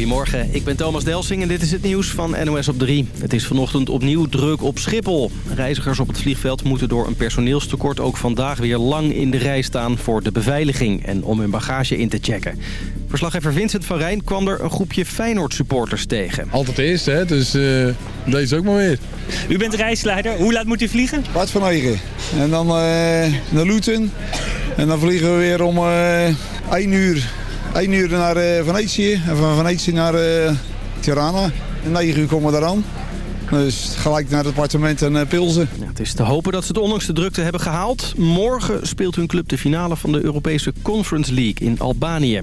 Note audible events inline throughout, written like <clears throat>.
Goedemorgen, ik ben Thomas Delsing en dit is het nieuws van NOS op 3. Het is vanochtend opnieuw druk op Schiphol. Reizigers op het vliegveld moeten door een personeelstekort ook vandaag weer lang in de rij staan voor de beveiliging en om hun bagage in te checken. Verslaggever Vincent van Rijn kwam er een groepje Feyenoord-supporters tegen. Altijd de eerste, hè? dus uh, deze ook maar weer. U bent reisleider. Hoe laat moet u vliegen? Kwart van negen. En dan uh, naar Luton. En dan vliegen we weer om uh, 1 uur. 1 uur naar uh, Venetië. En van Venetië naar uh, Tirana. En 9 uur komen we eraan. Dus gelijk naar het appartement en uh. Ja, het is te hopen dat ze het ondanks de drukte hebben gehaald. Morgen speelt hun club de finale van de Europese Conference League in Albanië.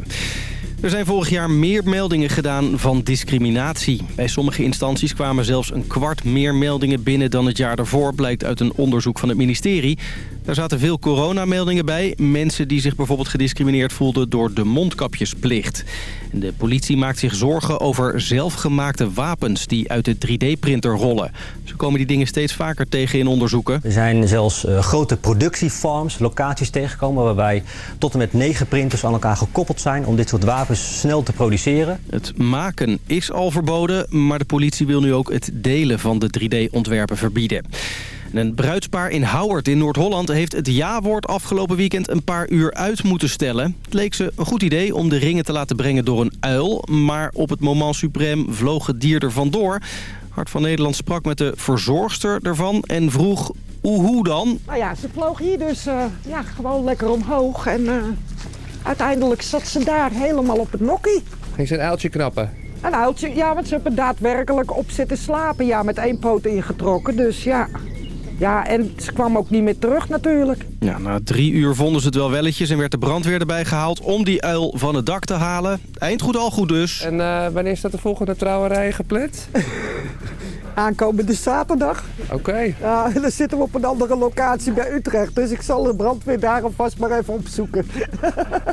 Er zijn vorig jaar meer meldingen gedaan van discriminatie. Bij sommige instanties kwamen zelfs een kwart meer meldingen binnen dan het jaar daarvoor... blijkt uit een onderzoek van het ministerie. Daar zaten veel coronameldingen bij. Mensen die zich bijvoorbeeld gediscrimineerd voelden door de mondkapjesplicht. De politie maakt zich zorgen over zelfgemaakte wapens die uit de 3D-printer rollen. Ze komen die dingen steeds vaker tegen in onderzoeken. Er zijn zelfs uh, grote productiefarms, locaties tegengekomen... waarbij tot en met negen printers aan elkaar gekoppeld zijn... om dit soort wapens snel te produceren. Het maken is al verboden, maar de politie wil nu ook het delen van de 3D-ontwerpen verbieden. Een bruidspaar in Howard in Noord-Holland heeft het ja-woord afgelopen weekend een paar uur uit moeten stellen. Het leek ze een goed idee om de ringen te laten brengen door een uil, maar op het moment suprême vloog het dier er vandoor. Hart van Nederland sprak met de verzorgster ervan en vroeg hoe dan? Nou ja, ze vloog hier dus uh, ja, gewoon lekker omhoog en uh, uiteindelijk zat ze daar helemaal op het nokkie. Ging ze een uiltje knappen? Een uiltje, ja, want ze hebben daadwerkelijk op zitten slapen. Ja, met één poot ingetrokken, dus ja... Ja, en ze kwam ook niet meer terug natuurlijk. Ja, na drie uur vonden ze het wel welletjes en werd de brandweer erbij gehaald om die uil van het dak te halen. Eind goed al goed dus. En uh, wanneer staat de volgende trouwerij gepland? <laughs> Aankomende zaterdag. Oké. Okay. Ja, dan zitten we op een andere locatie bij Utrecht. Dus ik zal de brandweer daar alvast maar even opzoeken.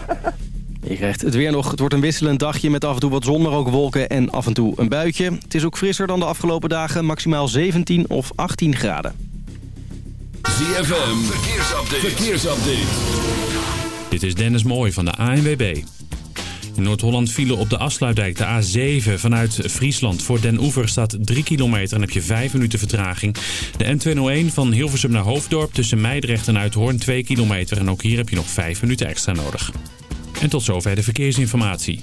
<laughs> Je krijgt het weer nog. Het wordt een wisselend dagje met af en toe wat zon, maar ook wolken en af en toe een buitje. Het is ook frisser dan de afgelopen dagen, maximaal 17 of 18 graden. ZFM, verkeersupdate. verkeersupdate. Dit is Dennis Mooij van de ANWB. In Noord-Holland vielen op de afsluitdijk de A7 vanuit Friesland. Voor Den Oever staat 3 kilometer en heb je 5 minuten vertraging. De N201 van Hilversum naar Hoofddorp tussen Meidrecht en Uithoorn 2 kilometer. En ook hier heb je nog 5 minuten extra nodig. En tot zover de verkeersinformatie.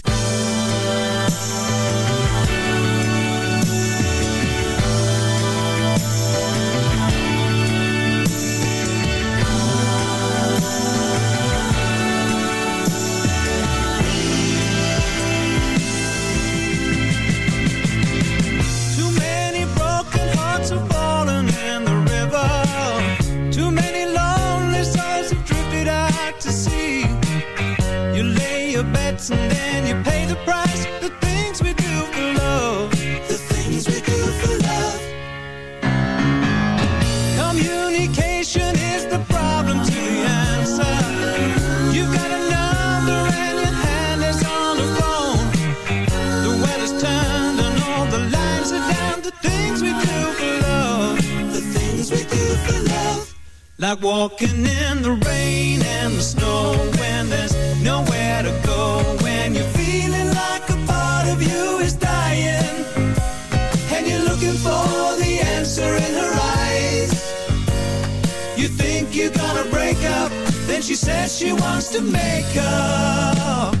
To make up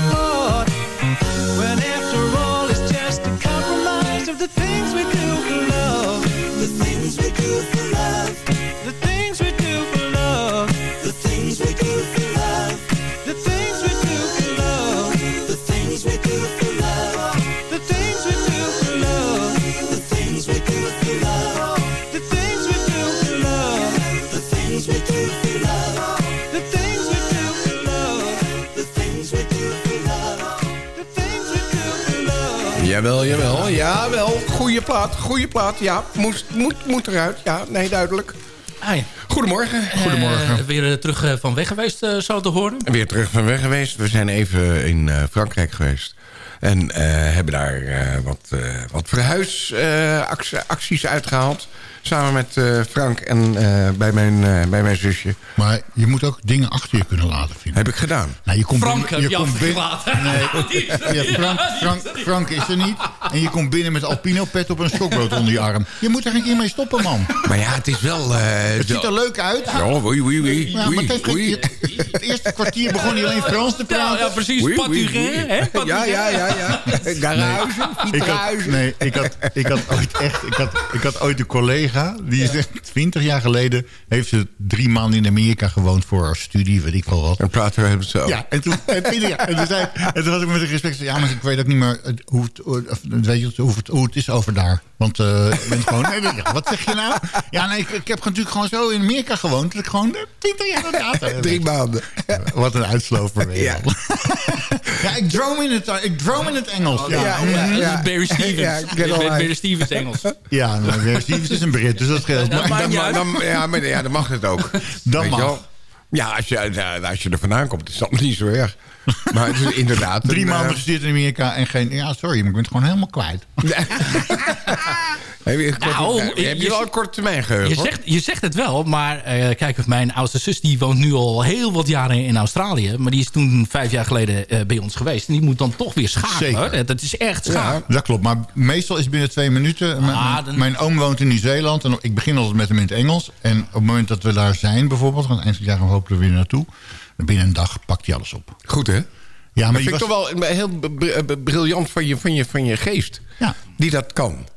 the things we do for love. The things we do for love. The things we do for love. The things we do for love. The things we do for love. The things we do for love. The things we do for love. The things we do for love. The things we do for love. The things we do for love. The things we do for love. The things we do for love. The things we do for love. Jawel, jawel, jawel. Goeie plaat, goeie plaat. Ja, moest, moet, moet eruit. Ja, nee, duidelijk. Hi. Goedemorgen. Eh, weer eh, terug eh, van weg geweest, eh, zo te horen. Weer terug van weg geweest. We zijn even in eh, Frankrijk geweest. En eh, hebben daar eh, wat, eh wat verhuisacties uitgehaald. Samen met eh, Frank en eh, bij, mijn, eh, bij mijn zusje. Maar je moet ook dingen achter je kunnen laten, vind Heb ik gedaan. Nou, je komt Frank binnen- heb je komt binnen-. Nee, <laughs> ja, Frank, Frank, Frank is er niet. En je komt binnen met alpino pet op een stokbrood onder je arm. Je moet er een keer mee stoppen, man. Maar ja, het is wel... eh, Het ziet er leuk uit. Ja, oei, oei, oei. Ja, maar het, geen- eerste kwartier begon hij alleen Frans te praten. Ja, ja, precies. Oei. hè? Ja, ja, ja, ja. Garage, Ik had, nee, ik had, ik had ooit echt, ik had, ik had ooit een collega, die is <laughs> 20 jaar geleden, heeft ze drie maanden in Amerika gewoond voor haar studie, weet ik wel wat. En praten we het zo. Ja, en toen, en, 20 jaar, en toen, zei, en toen was ik met respect, ja, maar ik weet ook niet meer hoe het, hoe, of, weet je, hoe, het, hoe het is over daar. Want eh, ik ben gewoon, nee, wat zeg je nou? Ja, nee, ik, ik heb natuurlijk gewoon zo in Amerika gewoond, dat ik gewoon eh, 20 jaar later. Drie maanden. Wat een uitsloper weer. Ja. Ja. ja, ik droom in het, ik droom in het Engels. Ja, Ja, ja, Dat ja. is Barry Stevens. Ja, ik al Barry uit. Stevens Engels. Ja, nou, Barry Stevens is een Brit, dus dat scheelt. Dat Maar, Dan, dan, ja, maar, ja, dan mag het ook. Dan Weet je mag. wel? Ja, als je, ja, als je er vandaan komt, is dat niet zo erg. <laughs> Maar het is inderdaad... drie een, maanden eh, gestudeerd in Amerika en geen... Ja, sorry, maar ik ben het gewoon helemaal kwijt. <laughs> heb je, een korte- Nou, heb je- je wel een korte termijn geheugen? Je zegt, je zegt het wel, maar eh, kijk, mijn oudste zus die woont nu al heel wat jaren in Australië. Maar die is toen vijf jaar geleden eh, bij ons geweest. En die moet dan toch weer schakelen. Zeker. Dat is echt schaak. Dat klopt, maar meestal is binnen twee minuten. Mijn- Ah, mijn, dan- mijn oom woont in Nieuw-Zeeland en ik begin altijd met hem in het Engels. En op het moment dat we daar zijn bijvoorbeeld, want eind van het jaar gaan we hopelijk weer naartoe. Binnen een dag pakt hij alles op. Goed, hè? Ja, maar maar vind ik was- toch wel heel b- briljant van je, van, je, van je geest. Ja. Die dat kan.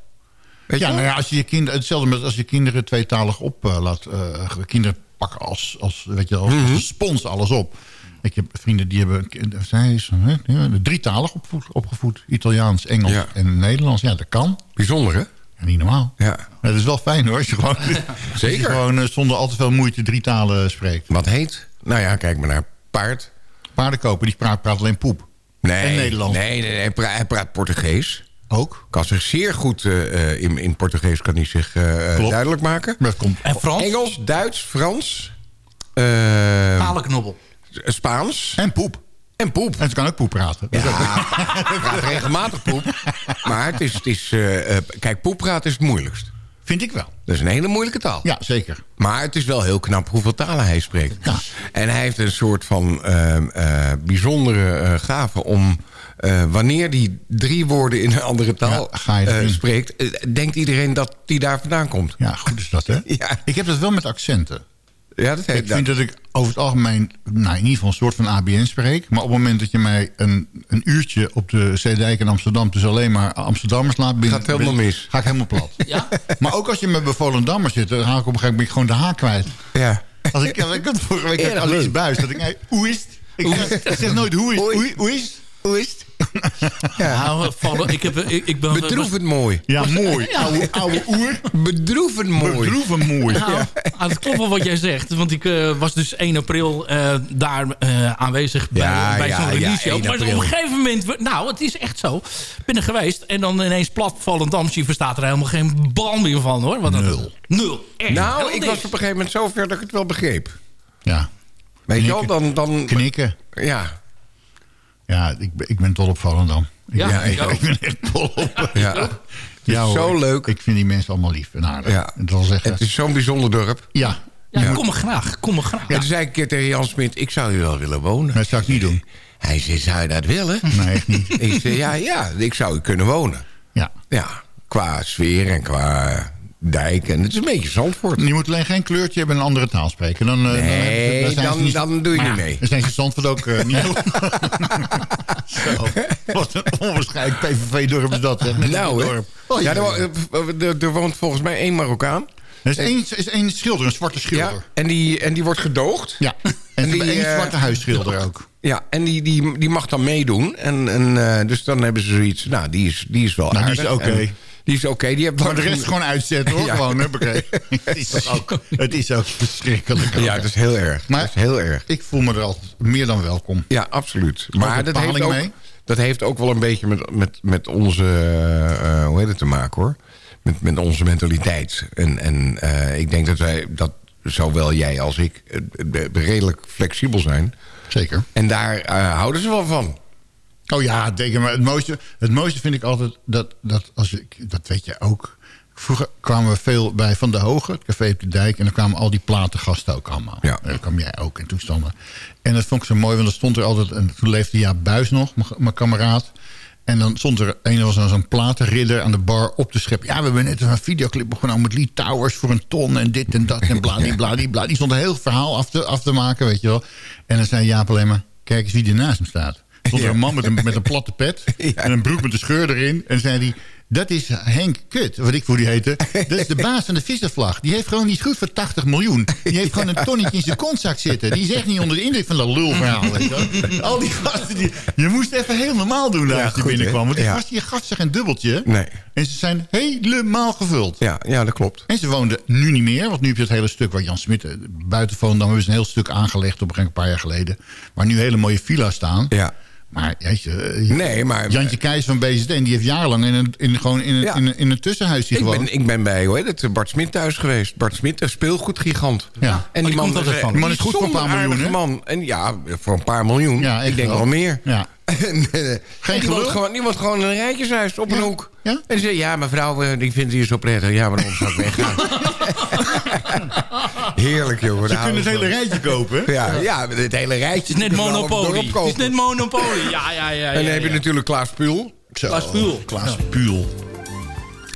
Weet ja, je nou ja, als je je kinderen, hetzelfde met als je kinderen tweetalig op eh, laat. eh, kinderen pakken als, als, weet je, als, Mhm. spons alles op. Ik heb vrienden die hebben zij is, hè, drietalig opgevoed, opgevoed. Italiaans, Engels Ja. en Nederlands. Ja, dat kan. Bijzonder, hè? Ja, niet normaal. Ja. Maar het is wel fijn hoor, als je gewoon, <laughs> als je Zeker. gewoon eh, zonder al te veel moeite drie talen spreekt. Wat heet? Nou ja, kijk maar naar paard. Paarden kopen, die praat, praat alleen poep. Nee, En Nederlands. Nee, nee, nee hij, praat, hij praat Portugees. Ook. Kan zich zeer goed eh, eh, in, in Portugees kan hij zich eh, duidelijk maken. Dat komt. En Frans? Engels, Duits, Frans. eh, Palenknobbel. Spaans. En poep. En poep. En ze kan ook poep praten. Hij praat regelmatig poep. Maar het is... Het is eh, eh, kijk, poep praten is het moeilijkst. Vind ik wel. Dat is een hele moeilijke taal. Ja, zeker. Maar het is wel heel knap hoeveel talen hij spreekt. En hij heeft een soort van ehm, eh, bijzondere eh, gave om... eh, wanneer hij drie woorden in een andere taal Ja, ga je erin. spreekt... denkt iedereen dat hij daar vandaan komt. Ja, goed is dat hè. <laughs> Ja. Ik heb dat wel met accenten. Ja, dat heet Ik vind dat ik over het algemeen, nou in ieder geval een soort van ABN spreek. Maar op het moment dat je mij een, een uurtje op de Zeedijk in Amsterdam... dus alleen maar Amsterdammers laat binnen... Gaat helemaal mis. Ga ik helemaal plat. <laughs> Ja? Maar ook als je met Volendammers zit... dan ga ik op een gegeven moment gewoon de haak kwijt. Ja. Als ik, ja, ik had vorige week Erg al iets leuk. buis. Dat ik, hoe is het? Ik, zeg, nooit hoe is het? Hoe is het? <laughs> Het? Nou, vallen, ik, heb, ik, ik ben... Bedroevend mooi. Ja, mooi. Ja. Oude, oude oer. Bedroevend mooi. Bedroevend mooi. Nou, ah, het klopt wel wat jij zegt. Want ik eh, was dus 1 april eh, daar eh, aanwezig bij, Ja, bij ja, zo'n ja, release show. 1 Maar op een gegeven moment... Nou, het is echt zo. Ik ben er geweest. En dan ineens platvallend Amsterdam verstaat er helemaal geen bal meer van hoor. Want dat- Nul. Nul. Echt, Nou, ik was op een gegeven moment zo ver dat ik het wel begreep. Ja. Weet je wel, dan... dan Knikken. ja, Ja, ik, ben- ik ben dol op Volendam. Ja, ik <laughs> ben echt dol op. ja. Ja, zo leuk. Ik vind die mensen allemaal lief en aardig. Ja. Het wil zeggen, Het is zo'n bijzonder dorp. ja, Ja, kom maar graag. Kom maar graag. En toen zei ik een keer tegen Jan Smit, ik zou hier wel willen wonen. dat zou ik niet doen. Hij zei, zou je dat willen? Nee, echt niet. ik zei, ja, ja, ik zou hier kunnen wonen. Ja. Ja, qua sfeer en qua dijk. En het is een beetje Zandvoort. Je moet alleen geen kleurtje hebben en een andere taal spreken. Dan, eh, Nee, dan, ze dan- niet- dan doe je niet mee. Dan zijn ze Zandvoort ook eh, niet. <laughs> Zo, wat een onwaarschijnlijk PVV-dorp is dat. Hè? Nou, dorp. Oh, ja, er, wo- er, er woont volgens mij één Marokkaan. Er is één, is één schilder, een zwarte schilder. Ja, en, die, en die wordt gedoogd. Ja, en, En die, één eh, zwarte huisschilder ook. Ja, en die, die, die mag dan meedoen. En, en, eh, dus dan hebben ze zoiets... Nou, die is, die is wel Nou, die aardig. is oké. Die is oké. Die heeft Maar de rest gewoon uitzetten hoor. <laughs> Ja. Gewoon, huppakee. <laughs> het, is ook, het is ook verschrikkelijk. Ja, dat is heel erg. Maar dat is heel erg. ik voel me er altijd meer dan welkom. Ja, absoluut. Maar dat heeft, ook, mee? dat heeft ook wel een beetje met, met, met onze... eh, hoe heet het te maken, hoor? Met, met onze mentaliteit. En, en eh, ik denk dat wij... dat zowel jij als ik eh, eh, redelijk flexibel zijn. Zeker. En daar eh, houden ze wel van. Oh ja, denk maar het mooiste, het mooiste vind ik altijd dat, dat als ik, dat weet je ook. Vroeger kwamen we veel bij Van de Hoge, het café op de dijk. En dan kwamen al die platengasten ook allemaal. Ja. En dan kwam jij ook in toestanden. En dat vond ik zo mooi, want er stond er altijd... En toen leefde Jaap Buis nog, mijn- kameraad. En dan stond er een was dan zo'n platenridder aan de bar op te scheppen. Ja, we hebben net een videoclip opgenomen met Lee Towers voor een ton en dit en dat en bladibladibla. Die stond een heel verhaal af te, af te maken, weet je wel. En dan zei Jaap alleen maar, kijk eens wie er naast hem staat. Stond er een man met een, met een platte pet <laughs> en een broek met een scheur erin. En zei hij, dat is Henk Kut, wat ik voor die heette. <laughs> Dat is de baas van de visservlag. Die heeft gewoon niet goed voor 80 miljoen. Die heeft gewoon een tonnetje in zijn kontzak zitten. Die is echt niet onder de indruk van dat lulverhaal. Al die gasten, die, je moest even heel normaal doen Ja, als je goed, binnenkwam. Want die Ja. gasten, je gaf zich een dubbeltje. Nee. En ze zijn helemaal gevuld. Ja, ja, dat klopt. En ze woonden nu niet meer. Want nu heb je het hele stuk waar Jan Smit... eh, buiten Volendam hebben ze een heel stuk aangelegd... op een paar jaar geleden. Waar nu hele mooie villa's staan. Ja. Maar, jeetje, eh, Nee, maar... Jantje Keijs van BZD... die heeft jarenlang in een, in, gewoon in een, Ja. in een, in een tussenhuisje Ik gewoond. ben, ik ben bij hoe heet het, Bart Smit thuis geweest. Bart Smit, een speelgoedgigant. Ja. En Oh, die komt altijd van. Die man is goed voor een paar miljoen, man. En ja, voor een paar miljoen. Ja, echt ik denk wel. wel meer. Ja. <laughs> En, en gelul? woont gewoon, die gewoon in een rijtjeshuis op een hoek. Ja? En die zei, ja, mevrouw, eh, die vindt hier zo prettig. Ja, maar dan zou ik weggaan. <laughs> Heerlijk, jongen. Ze kunnen het hele ik rijtje kopen. Ja, ja, het hele rijtje. Het is net Monopoly. Het is net Monopoly. Ja, ja, ja. En dan ja, heb je natuurlijk Klaas Puul. Zo, Klaas Puul. Klaas Puul.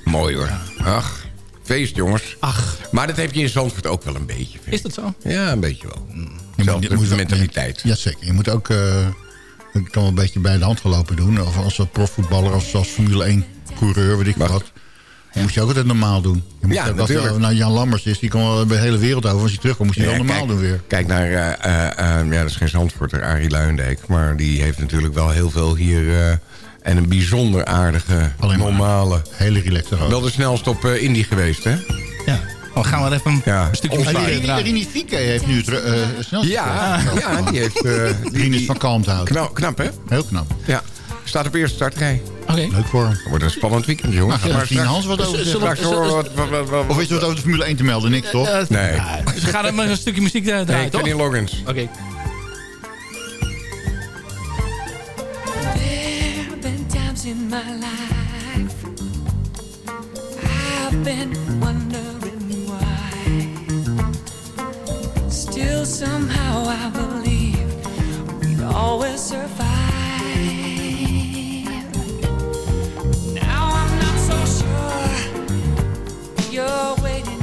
Mooi hoor. Ach, feest jongens. Ach, Maar dat heb je in Zandvoort ook wel een beetje. vind is dat zo? ik. Ja, een beetje wel. Je Zelfde mentaliteit. Ja, zeker. Je moet ook... eh ik kan wel een beetje bij de hand gelopen doen. Of als profvoetballer of als Formule 1 coureur, weet ik Wacht. wat. Dan moet je ook altijd normaal doen. Je moet Ja, ook, natuurlijk. nou Jan Lammers is, die kan wel bij de hele wereld over. Als hij terugkomt, moet je Ja, wel normaal kijk, doen weer. Kijk naar, eh, eh, eh, ja, dat is geen Zandvoorter, Arie Luijendijk. Maar die heeft natuurlijk wel heel veel hier... en een bijzonder aardige, Alleen maar. normale... Hele erover. Wel de snelste op Indy geweest, hè? Ja. Dan gaan we er even Ja. een stukje Oh, muziek Rini, draaien. Rini Fieke heeft nu het uh, snel. Ja, ja, die heeft... eh die, Rini is van Kalmthout. knap, knap, hè? Heel knap. Ja. Staat op eerste startrij. Oké. Leuk voor hem. Het wordt een spannend weekend, jongens. Nou, gaat Maar straks- Hans wat over zeggen? Of is er wat over de Formule 1 te melden? Niks, toch? Eh, Nee. We gaan er maar een stukje muziek draaien, Nee, toch? Kenny Loggins. Oké. Times in my life I've been wondering Still, somehow, I believe we'd always survive. Now I'm not so sure you're waiting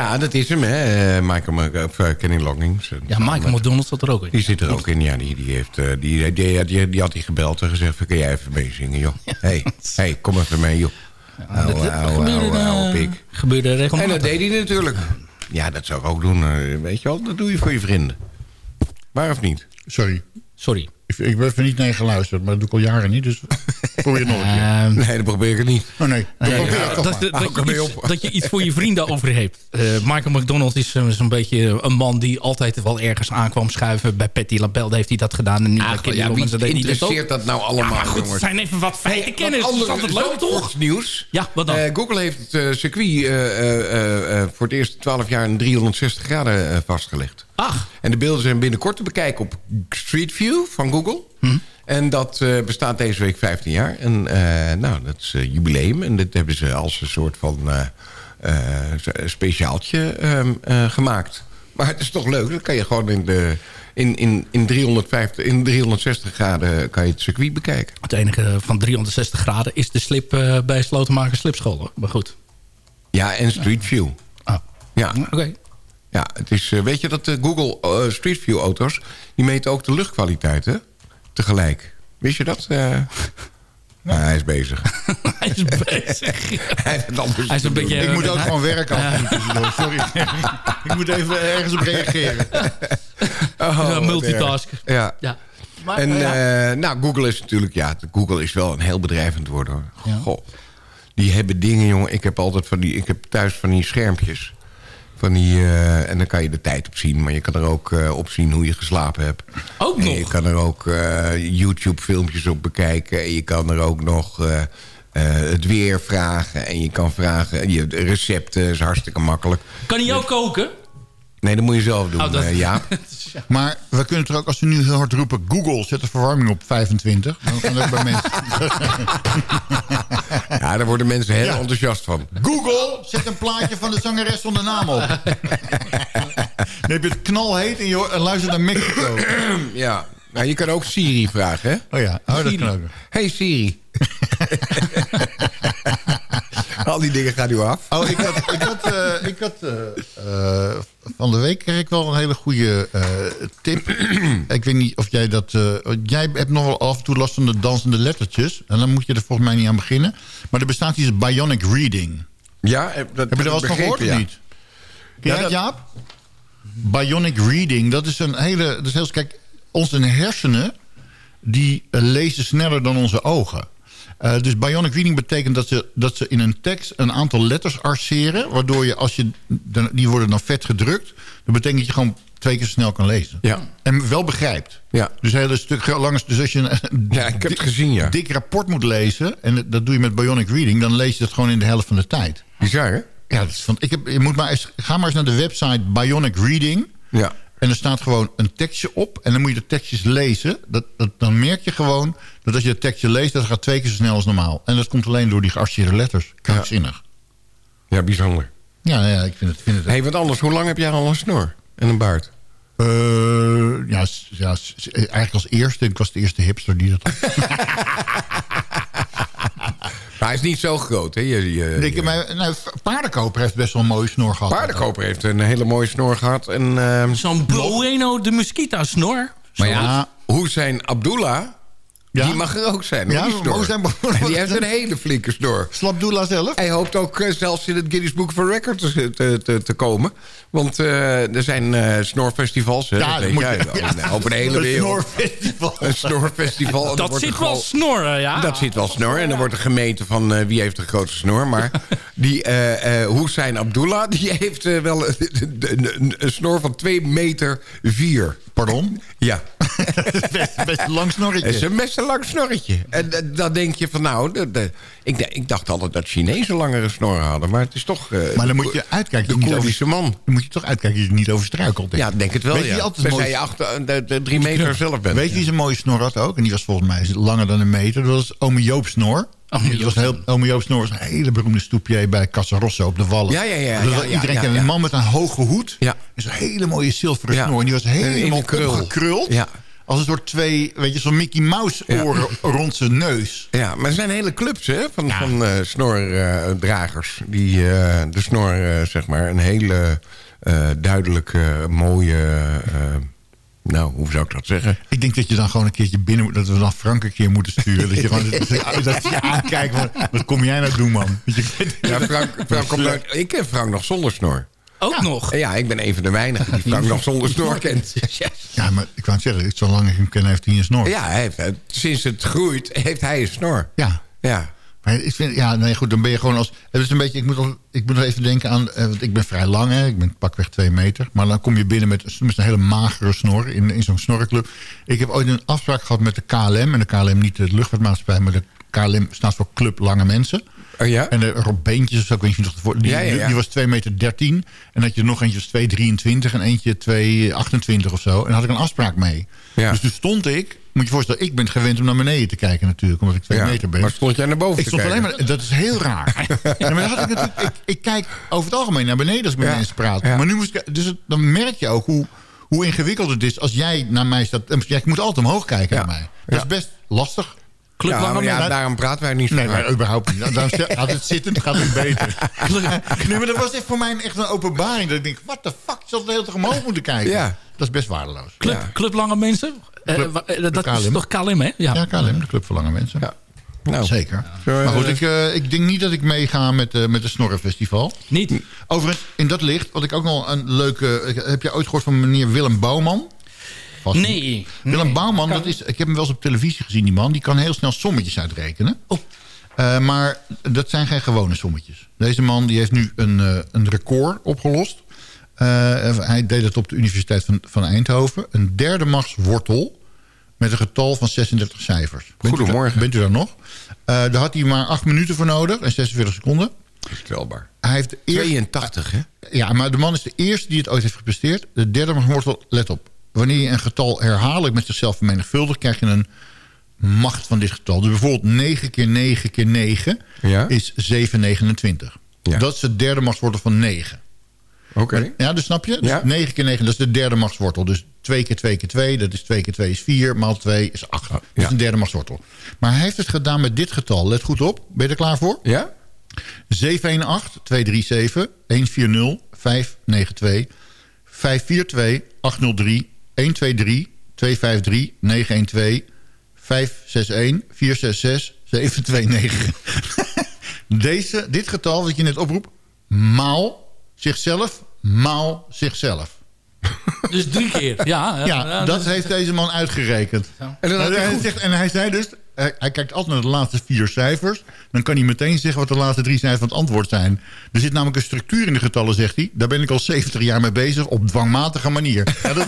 Ja, dat is hem, hè. Eh, Michael Mc- of, Kenny Loggins. Ja, Michael McDonald zat er ook in. Die zit er ook in, ja. Die, die, heeft, die, die, die, die had hij gebeld en gezegd... kun jij even meezingen, joh? hey, hey, kom even mee, joh. Au, dat- gebeurde, pik. gebeurde En regelmatig. dat deed hij natuurlijk. Ja, dat zou ik ook doen. Weet je wel, dat doe je voor je vrienden. Waar of niet? Sorry. Sorry. Ik, ik heb even niet naar je geluisterd, maar dat doe ik al jaren niet. Dus probeer het nog een keer. Ehm, Nee, dat probeer ik het niet. Oh nee, probeer dat, dat, dat, je iets, op. dat je iets voor je vrienden over hebt. Eh, Michael McDonald is eh, zo'n beetje een man die altijd wel ergens aankwam schuiven. Bij Patty LaBelle heeft hij dat gedaan. En nu Ach, Kenny ja, wie dat ook. interesseert dat nou allemaal, Ja, goed, jongens? het zijn even wat feiten kennis. Dat is altijd leuk, toch? nieuws. Ja, wat dan? Eh, Google heeft het eh, circuit eh, eh, eh, voor het eerste 12 jaar in 360 graden eh, vastgelegd. Ach. En de beelden zijn binnenkort te bekijken op Street View van Google. Hm. En dat eh, bestaat deze week 15 jaar. En eh, nou, dat is eh, jubileum. En dat hebben ze als een soort van speciaaltje ehm, eh, gemaakt. Maar het is toch leuk. Dan kan je gewoon in, de, in, in, in, 350, in 360 graden kan je het circuit bekijken. Het enige van 360 graden is de slip bij Slotenmaker Slipschool. Maar goed. Ja, en Street View. Ah. Ja. Oké. Ja, het is, weet je dat de Google Street View auto's... die meten ook de luchtkwaliteit, hè? Tegelijk. Wist je dat? Eh, <laughs> nou, hij is bezig. <laughs> Hij is bezig. hij is een beetje... Ik moet ook gewoon werken <laughs> Sorry. ik moet even ergens op reageren. Oh, Ja, erg. Ja. Ja. Maar, En ja. eh, nou, Google is natuurlijk... Ja, Google is wel een heel bedrijf aan het worden, hoor. Ja. Goh. Die hebben dingen, jongen. Ik heb altijd van die... Ik heb thuis van die schermpjes. Van die... eh, en dan kan je de tijd op zien. Maar je kan er ook eh, op zien hoe je geslapen hebt. Ook En nog? je kan er ook eh, YouTube-filmpjes op bekijken. En je kan er ook nog... het weer vragen. En je kan vragen... Je, recepten is hartstikke makkelijk. Kan hij ook koken? Nee, dat moet je zelf doen, Oh, dat- eh, <laughs> Maar we kunnen er ook, als we nu heel hard roepen... Google, zet de verwarming op 25. Dan gaan ook bij mensen... <laughs> Ja, daar worden mensen heel Ja. enthousiast van. Google, zet een plaatje van de zangeres zonder naam op. <laughs> Dan heb je het knalheet en je luistert naar Mexico. <clears throat> Ja, nou, je kan ook Siri vragen, hè? Oh ja, oh, dat kan ook. Hey Siri. <laughs> Al die dingen gaan nu af. Oh, ik had, ik had, eh, ik had eh, eh, van de week kreeg ik wel een hele goede tip. <clears throat> ik weet niet of jij dat... eh, jij hebt nog wel af en toe last van de dansende lettertjes. En dan moet je er volgens mij niet aan beginnen. Maar er bestaat iets bionic reading. Ja, dat Heb je er wel eens van gehoord of niet? Jij het, Jaap? Bionic reading, dat is een hele... Dat is heel, kijk, onze hersenen die lezen sneller dan onze ogen. Eh, dus bionic reading betekent dat ze, dat ze in een tekst een aantal letters arceren... waardoor je, als je, die worden dan vet gedrukt... dat betekent dat je gewoon twee keer snel kan lezen. Ja. En wel begrijpt. Ja. Dus een hele stuk langer. Dus als je een <laughs> Ja, ik heb het gezien, ja. dik rapport moet lezen... en dat doe je met bionic reading... dan lees je dat gewoon in de helft van de tijd. Bizar, hè? Ja, dat is van, ik heb, je moet maar eens, ga maar eens naar de website Bionic Reading. Ja. En er staat gewoon een tekstje op. En dan moet je de tekstjes lezen. Dat, dat, dan merk je gewoon dat als je het tekstje leest... dat gaat twee keer zo snel als normaal. En dat komt alleen door die gearcheerde letters. Krankzinnig. Ja, bijzonder. Ja, ja, ik vind het... Vind het Hé, hey, wat anders. Hoe lang heb jij al een snor en een baard? Eh, ja, ja, eigenlijk als eerste. Ik was de eerste hipster die dat had. <laughs> Maar hij is niet zo groot, hè? Je, je, Ik, maar, nou, paardenkoper heeft best wel een mooie snor gehad. Paardenkoper heeft een hele mooie snor gehad. En, ehm, Zo'n Bueno de Mosquito snor. maar ja, Hussein Abdullah... Ja? Die mag er ook zijn, Ja, die En die heeft een hele flinke snor. Slapdoula zelf? Hij hoopt ook eh, zelfs in het Guinness Book of Records te, te, te komen. Want eh, er zijn eh, snorfestivals, hè, Ja, dat dat weet moet jij wel. <laughs> ja. Op een hele Een wereld. snorfestival. Een snorfestival. Dat wordt zit wel snorren, ja. Dat zit wel snor. En dan wordt er gemeten van eh, wie heeft de grootste snor. Maar <laughs> die eh eh Hussein Abdullah... die heeft wel een, een, een- een snor van 2 meter 4. Pardon? Ja. <laughs> best, best een lang Het snorretje. is een best een lang snorretje. En dan denk je van nou... De, de- ik, ik dacht altijd dat Chinezen langere snorren hadden. Maar het is toch... eh, Maar dan de moet je uitkijken. De Koerdische man. Moet je toch uitkijken dat je er niet over struikelt. Ja, denk het wel, Weet je ja. wie altijd mooi- je achter de, de drie meter zelf bent. Weet je wie zijn mooie snor had ook? En die was volgens mij langer dan een meter. Dat was ome Joop Snor. Ome Dat was heel, ome Joop Snor was een hele beroemde stoepje bij Casa Rosso op de Wallen. Ja, ja, ja, Dat ja, was ja, iedereen ja, kende ja. een man met een hoge hoed. Ja. En zo'n hele mooie zilveren Ja. snor. En die was helemaal krul. opgekruld. Ja. als een soort twee, weet je, zo'n Mickey Mouse oren rond zijn neus. Ja, maar er zijn hele clubs hè, van, van eh, snordragers. die eh, de snor, eh, zeg maar, een hele eh, duidelijke, mooie... eh, nou, hoe zou ik dat zeggen? Ik denk dat je dan gewoon een keertje binnen moet... dat we dan Frank een keer moeten sturen. dat je gewoon dat, je- dat je aankijkt van... wat kom jij nou doen, man? Ja, Frank, Frank komt uit- ik ken Frank nog zonder snor. Ook nog? Ja, ik ben een van de weinigen die Frank nog zonder snor kent. Ja, maar ik wou het zeggen, zolang ik hem ken heeft hij een snor. Ja, hij heeft, eh, sinds het groeit heeft hij een snor. Ja. Ja. Maar ik vind, ja, nee, goed, dan ben je gewoon als... Het is een beetje, ik moet, al, ik moet nog even denken aan... eh, want ik ben vrij lang, hè. Ik ben pakweg twee meter. Maar dan kom je binnen met, met een hele magere snor in, in zo'n snorrenclub. Ik heb ooit een afspraak gehad met de KLM. En de KLM niet de luchtvaartmaatschappij, maar de KLM staat voor Club Lange Mensen. Oh ja? En de Rob Beentjes of zo, ik weet niet of je nog die, Ja, ja, ja. die was 2 meter 13. En dat je nog eentje was 2,23 en eentje 2,28 of zo. En daar had ik een afspraak mee. Dus toen stond ik, moet je voorstellen, ik ben gewend om naar beneden te kijken natuurlijk, omdat ik 2 Ja, meter ben. maar stond jij naar boven Ik te stond alleen kijken? maar, dat is heel raar. <laughs> Ja, maar dat had ik, natuurlijk, ik, ik kijk over het algemeen naar beneden als ik met Ja. mensen praat. Ja. Maar nu moest ik, dus het- dan merk je ook hoe, hoe ingewikkeld het is als jij naar mij staat. Jij moet altijd omhoog kijken naar mij. Dat is best lastig. Club ja, ja, Mensen. daarom praten wij niet zo Nee, maar überhaupt niet. Daarom <laughs> zeg- Gaat het zittend, gaat het beter. Nee, maar dat was echt voor mij echt een openbaring. Dat ik denk, what the fuck, ik zal de hele tijd omhoog moeten kijken. Ja. Dat is best waardeloos. Club, Club Lange Mensen? Eh, Club- eh, dat is toch KLM, hè? Ja. Ja, KLM, de Club voor Lange Mensen. Ja. Nou, Zeker. Maar goed, ik, eh, ik denk niet dat ik meega met, eh met het Snorrenfestival. Niet? Overigens, in dat licht, wat ik ook nog een leuke... Heb je ooit gehoord van meneer Willem Bouwman? Vast niet. Nee. Willem nee. Bouwman, dat is, ik heb hem wel eens op televisie gezien, die man. Die kan heel snel sommetjes uitrekenen. Oh. Eh, maar dat zijn geen gewone sommetjes. Deze man die heeft nu een, eh, een record opgelost. Eh, hij deed het op de Universiteit van, van Eindhoven. Een derde machts wortel met een getal van 36 cijfers. Bent Goedemorgen. daar, bent u daar nog? Eh, daar had hij maar 8 minuten voor nodig en 46 seconden. Stelbaar. Hij heeft de eerste, 82, hè? ja, maar de man is de eerste die het ooit heeft gepresteerd. De derde wortel, let op. Wanneer je een getal herhaaldelijk met zichzelf vermenigvuldigt... krijg je een macht van dit getal. Dus bijvoorbeeld 9 keer 9 keer 9 Ja. is 729. Ja. Dat is de derde machtswortel van 9. Oké. Ja, dus snap je? Dus Ja. 9 keer 9, dat is de derde machtswortel. Dus 2 keer 2 keer 2, dat is 2 keer 2 is 4, maal 2 is 8. Dat is een derde machtswortel. Maar hij heeft het gedaan met dit getal. Let goed op. Ben je er klaar voor? Ja? 718 237 140 592 542 803 123 253 912 561 466 729. Deze, dit getal dat je net oproept, maal zichzelf, maal zichzelf. <laughs> Dus drie keer. Ja, Ja, dat heeft deze man uitgerekend. En En hij zegt, en hij zei dus, hij, hij kijkt altijd naar de laatste vier cijfers. Dan kan hij meteen zeggen wat de laatste drie cijfers van het antwoord zijn. Er zit namelijk een structuur in de getallen, zegt hij. Daar ben ik al 70 jaar mee bezig, op dwangmatige manier. <laughs> Ja, dat,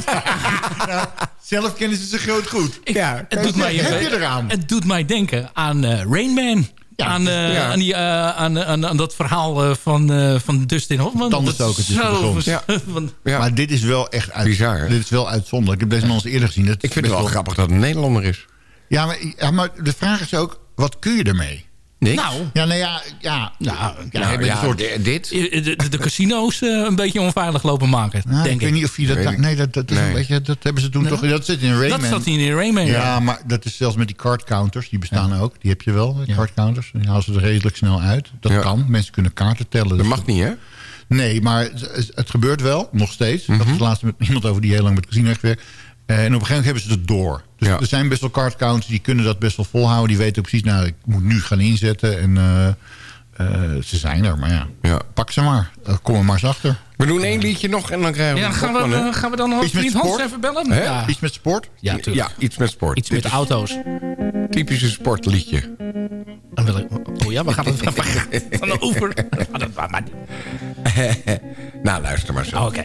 zelfkennis is een groot goed. Ik- Ja, het, doet mij, heb je eraan? het doet mij denken aan eh, Rain Man. Ja, aan, eh, ja. aan, die, eh, aan, aan, aan dat verhaal eh, van, eh, van Dustin Hoffman. Tandenstokertjes Dat is zo Ja. <laughs> van- Ja. Maar dit is wel echt uit, Bizar? Dit is wel uitzonderlijk. Ik heb deze man eens eerder gezien. Dat Ik vind het best wel grappig dat het een Nederlander is. Ja maar, ja, maar de vraag is ook, wat kun je ermee? Niks? Nou, Ja, nou ja, ja, nou, ja, Nou, ja, een soort... di- dit? de, de, de casino's eh, een beetje onveilig lopen maken, Nou, denk ik weet niet of je dat... Nee, dat, dat, is Nee. een beetje, dat hebben ze toen toch... Dat zit in Rayman. Dat zat in Rain Man. ja, Ja. maar dat is zelfs met die card counters. Die bestaan ook. Die heb je wel, de card counters. Die halen ze er redelijk snel uit. Dat Ja. kan. Mensen kunnen kaarten tellen. Dat Dus mag niet, hè? Nee, maar het, het gebeurt wel, nog steeds. Ik had Mhm. het laatst met iemand over die heel lang met casino heeft gewerkt. Eh, en op een gegeven moment hebben ze het door. Dus Ja. er zijn best wel card counters die kunnen dat best wel volhouden. Die weten ook precies, nou, ik moet nu gaan inzetten. En eh, eh, ze zijn er, maar ja. Ja. Pak ze maar. Kom er maar eens achter. We doen één liedje nog en dan krijgen we... Ja, gaan, we, gaan dan met vriend Hans even bellen? Ja, Iets met sport? ja, tuurlijk. Ja, iets met sport. Iets met auto's. Typische sportliedje. Dan wil ik, oh ja, we gaan het <laughs> van de oever. <laughs> Nou, luister maar zo. oh, Oké.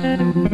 thank you.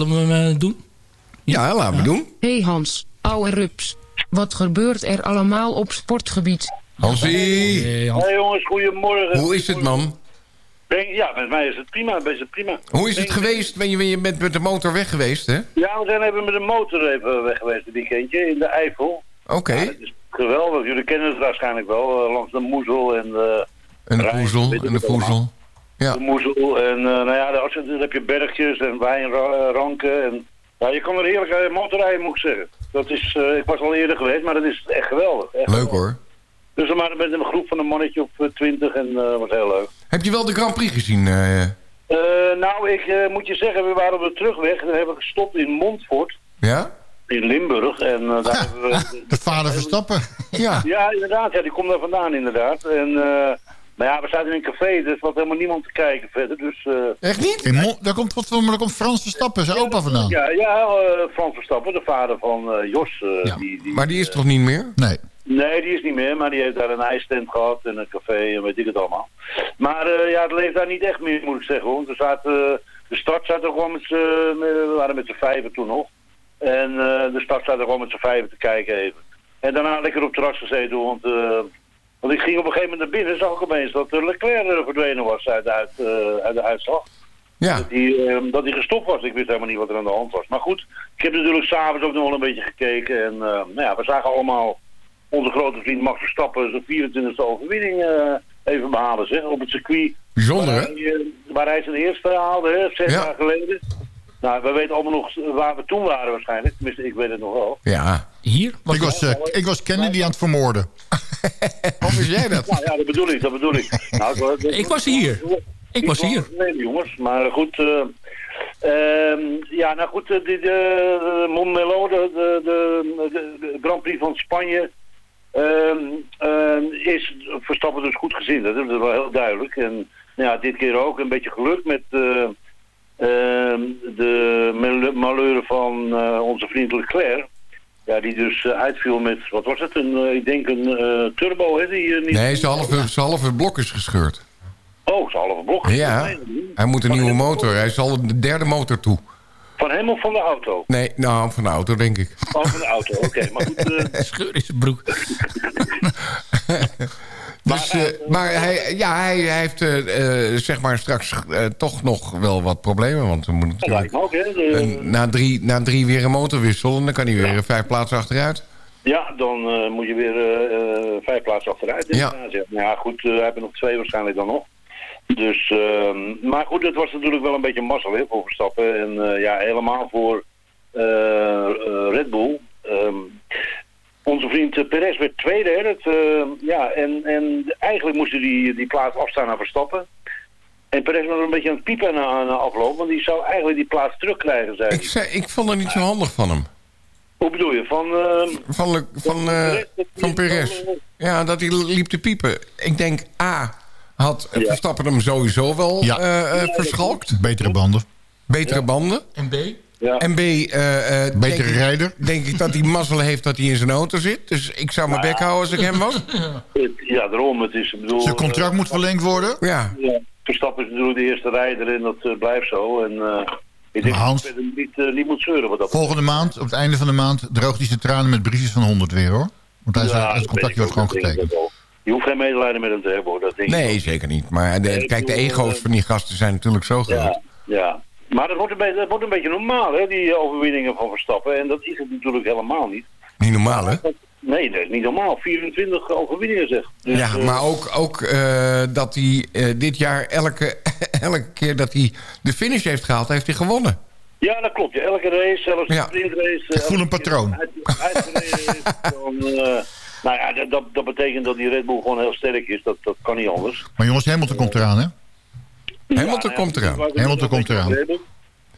Zullen we hem eh, doen? Ja, laten we doen. hey Hans, ouwe rups. Wat gebeurt er allemaal op sportgebied? Hansie. Hey jongens, goedemorgen. Hoe is het, man? Ben, ja, met mij is het prima, is het prima. Hoe is het Ben- geweest? Ben je, je bent met de motor weg geweest, hè? Ja, we zijn even met de motor even weg geweest een weekendje in de Eifel. Oké. Geweldig, jullie kennen het waarschijnlijk wel, eh, langs de Moezel en de... En de ik en de. Ja. De Moezel en eh, nou ja, dan heb je bergjes en wijnranken en... Ja, je kan er heerlijk uh, motorrijden, moet ik zeggen. Dat is, eh, ik was al eerder geweest, maar dat is echt geweldig. Echt Leuk hoor. Dus we waren met een groep van een mannetje op eh, 20 en dat was heel leuk. Heb je wel de Grand Prix gezien? eh? Eh, nou, ik eh, moet je zeggen, we waren op de terugweg en we hebben gestopt in Montfort, ja? in Limburg. En eh, daar hebben we... <laughs> De vader Verstappen. <laughs> Ja. Ja, inderdaad, ja, die komt daar vandaan inderdaad. En, eh, maar ja, we zaten in een café, dus was helemaal niemand te kijken verder. Dus, eh, Echt niet? In daar, komt, wat, daar komt Frans Verstappen, zijn opa vandaan. ja, ja eh, Frans Verstappen, de vader van eh, Jos. eh, die, die, Maar die is toch niet meer? Nee. Nee, die is niet meer, maar die heeft daar een ijstent gehad en een café en weet ik het allemaal. Maar eh, ja, het leeft daar niet echt meer, moet ik zeggen. Want we zaten, eh, de stad zat er gewoon met z'n, met- we waren met z'n vijven toen nog. En eh, de stad zat er gewoon met z'n vijven te kijken even. En daarna lekker op het terras gezeten, want, eh, want ik ging op een gegeven moment naar binnen, zag ik opeens dat Leclerc verdwenen was uit eh, uit de uitslag. Ja. Dat hij, eh, dat hij gestopt was. Ik wist helemaal niet wat er aan de hand was. Maar goed, ik heb natuurlijk s'avonds ook nog wel een beetje gekeken. En eh, nou ja, we zagen allemaal onze grote vriend Max Verstappen zijn 24e overwinning eh, even behalen zeg, op het circuit. Bijzonder, waar? Hij, eh, waar hij zijn eerste haalde, hè, zes Ja. jaar geleden. Nou, we weten allemaal nog waar we toen waren waarschijnlijk. Tenminste, ik weet het nog wel. Ja. Hier? Ik was, eh, ik was Kennedy aan het vermoorden. <laughs> Hoe wist jij dat? Nou ja, dat bedoel ik, dat bedoel ik. Nou, ik, <laughs> Ik was hier. Ik was hier. Nee, jongens. Maar goed, eh, ehm, ja, nou goed, de, de, de Montmeló, de, de, de, de Grand Prix van Spanje, ehm, ehm, is Verstappen dus goed gezien. Dat is wel heel duidelijk. En nou ja, dit keer ook een beetje geluk met eh, de mal- malheuren van eh, onze vriend Leclerc. Ja, die dus eh, uitviel met, wat was het, een, eh, ik denk een eh, turbo, hè? Die, niet... Nee, zijn halve, zijn halve blok is gescheurd. Oh, zijn halve blok. Ja. Hij moet een nieuwe motor. Hij is al de derde motor toe. Van hem of van de auto? Nee, nou, van de auto, denk ik. Oh, van de auto, oké. Maar goed, eh, <laughs> Scheur in zijn broek. <laughs> Dus, eh, maar hij, ja, hij, hij heeft eh, eh, zeg maar straks eh, toch nog wel wat problemen. Want we moeten natuurlijk ook, hè. Na, drie, na drie weer een motorwissel. En dan kan hij weer eh, vijf plaatsen achteruit. ja, dan eh, moet je weer eh, eh, vijf plaatsen achteruit. Ja. Nou ja, goed, we hebben nog twee waarschijnlijk dan nog. Dus, ehm, maar goed, het was natuurlijk wel een beetje mazzel hè, voor Verstappen. En eh, ja, helemaal voor eh, eh, Red Bull. Ehm, onze vriend eh, Perez werd tweede. Hè, dat, eh, ja, en, en eigenlijk moest hij die, die plaats afstaan aan Verstappen. En Perez was een beetje aan het piepen na, na afloop, want die zou eigenlijk die plaats terugkrijgen, zei Ik, hij. zei, ik vond het niet zo handig van hem. Hoe bedoel je? Van, ehm, Van, Le- van, eh, van Perez. Ja, dat hij liep te piepen. Ik denk, A, had Verstappen hem sowieso wel Ja. eh, eh, verschalkt. Betere banden. Betere banden. En B? En B, eh, eh, Betere denk, rijder. Ik, denk ik dat hij mazzel heeft dat hij in zijn auto zit. Dus ik zou mijn bek houden als ik hem was. ja, daarom. Het is, bedoel, Zijn contract eh, moet verlengd worden. Ja. Ja, Verstappen is natuurlijk de eerste rijder en dat blijft zo. En eh, ik denk Maar Hans- dat hij niet, niet moet zeuren wat dat Volgende maand, op het einde van de maand, droogt hij zijn tranen met briefjes van 100 weer hoor. Want hij zei, Ja, het contractje weet wordt gewoon getekend. Je hoeft geen medelijden met hem te hebben hoor. Dat denk Nee, zeker niet. Maar de, Nee, ik kijk, de ego's van die gasten zijn natuurlijk zo groot. Ja, ja. Maar dat wordt, een beetje, dat wordt een beetje normaal, hè, die overwinningen van Verstappen. En dat is het natuurlijk helemaal niet. Niet normaal, hè? Nee, dat is niet normaal. 24 overwinningen zeg. Dus, ja, eh, maar ook, ook eh, dat hij eh, dit jaar elke, <laughs> elke keer dat hij de finish heeft gehaald, heeft hij gewonnen. Ja, dat klopt. Ja. Elke race, zelfs de Ja. sprintrace. Ik voel een patroon. <laughs> Dan, eh, nou ja, dat- dat, dat betekent dat die Red Bull gewoon heel sterk is. Dat, dat kan niet anders. Maar jongens, Hamilton komt eraan hè? Hamilton komt eraan. Hamilton komt eraan.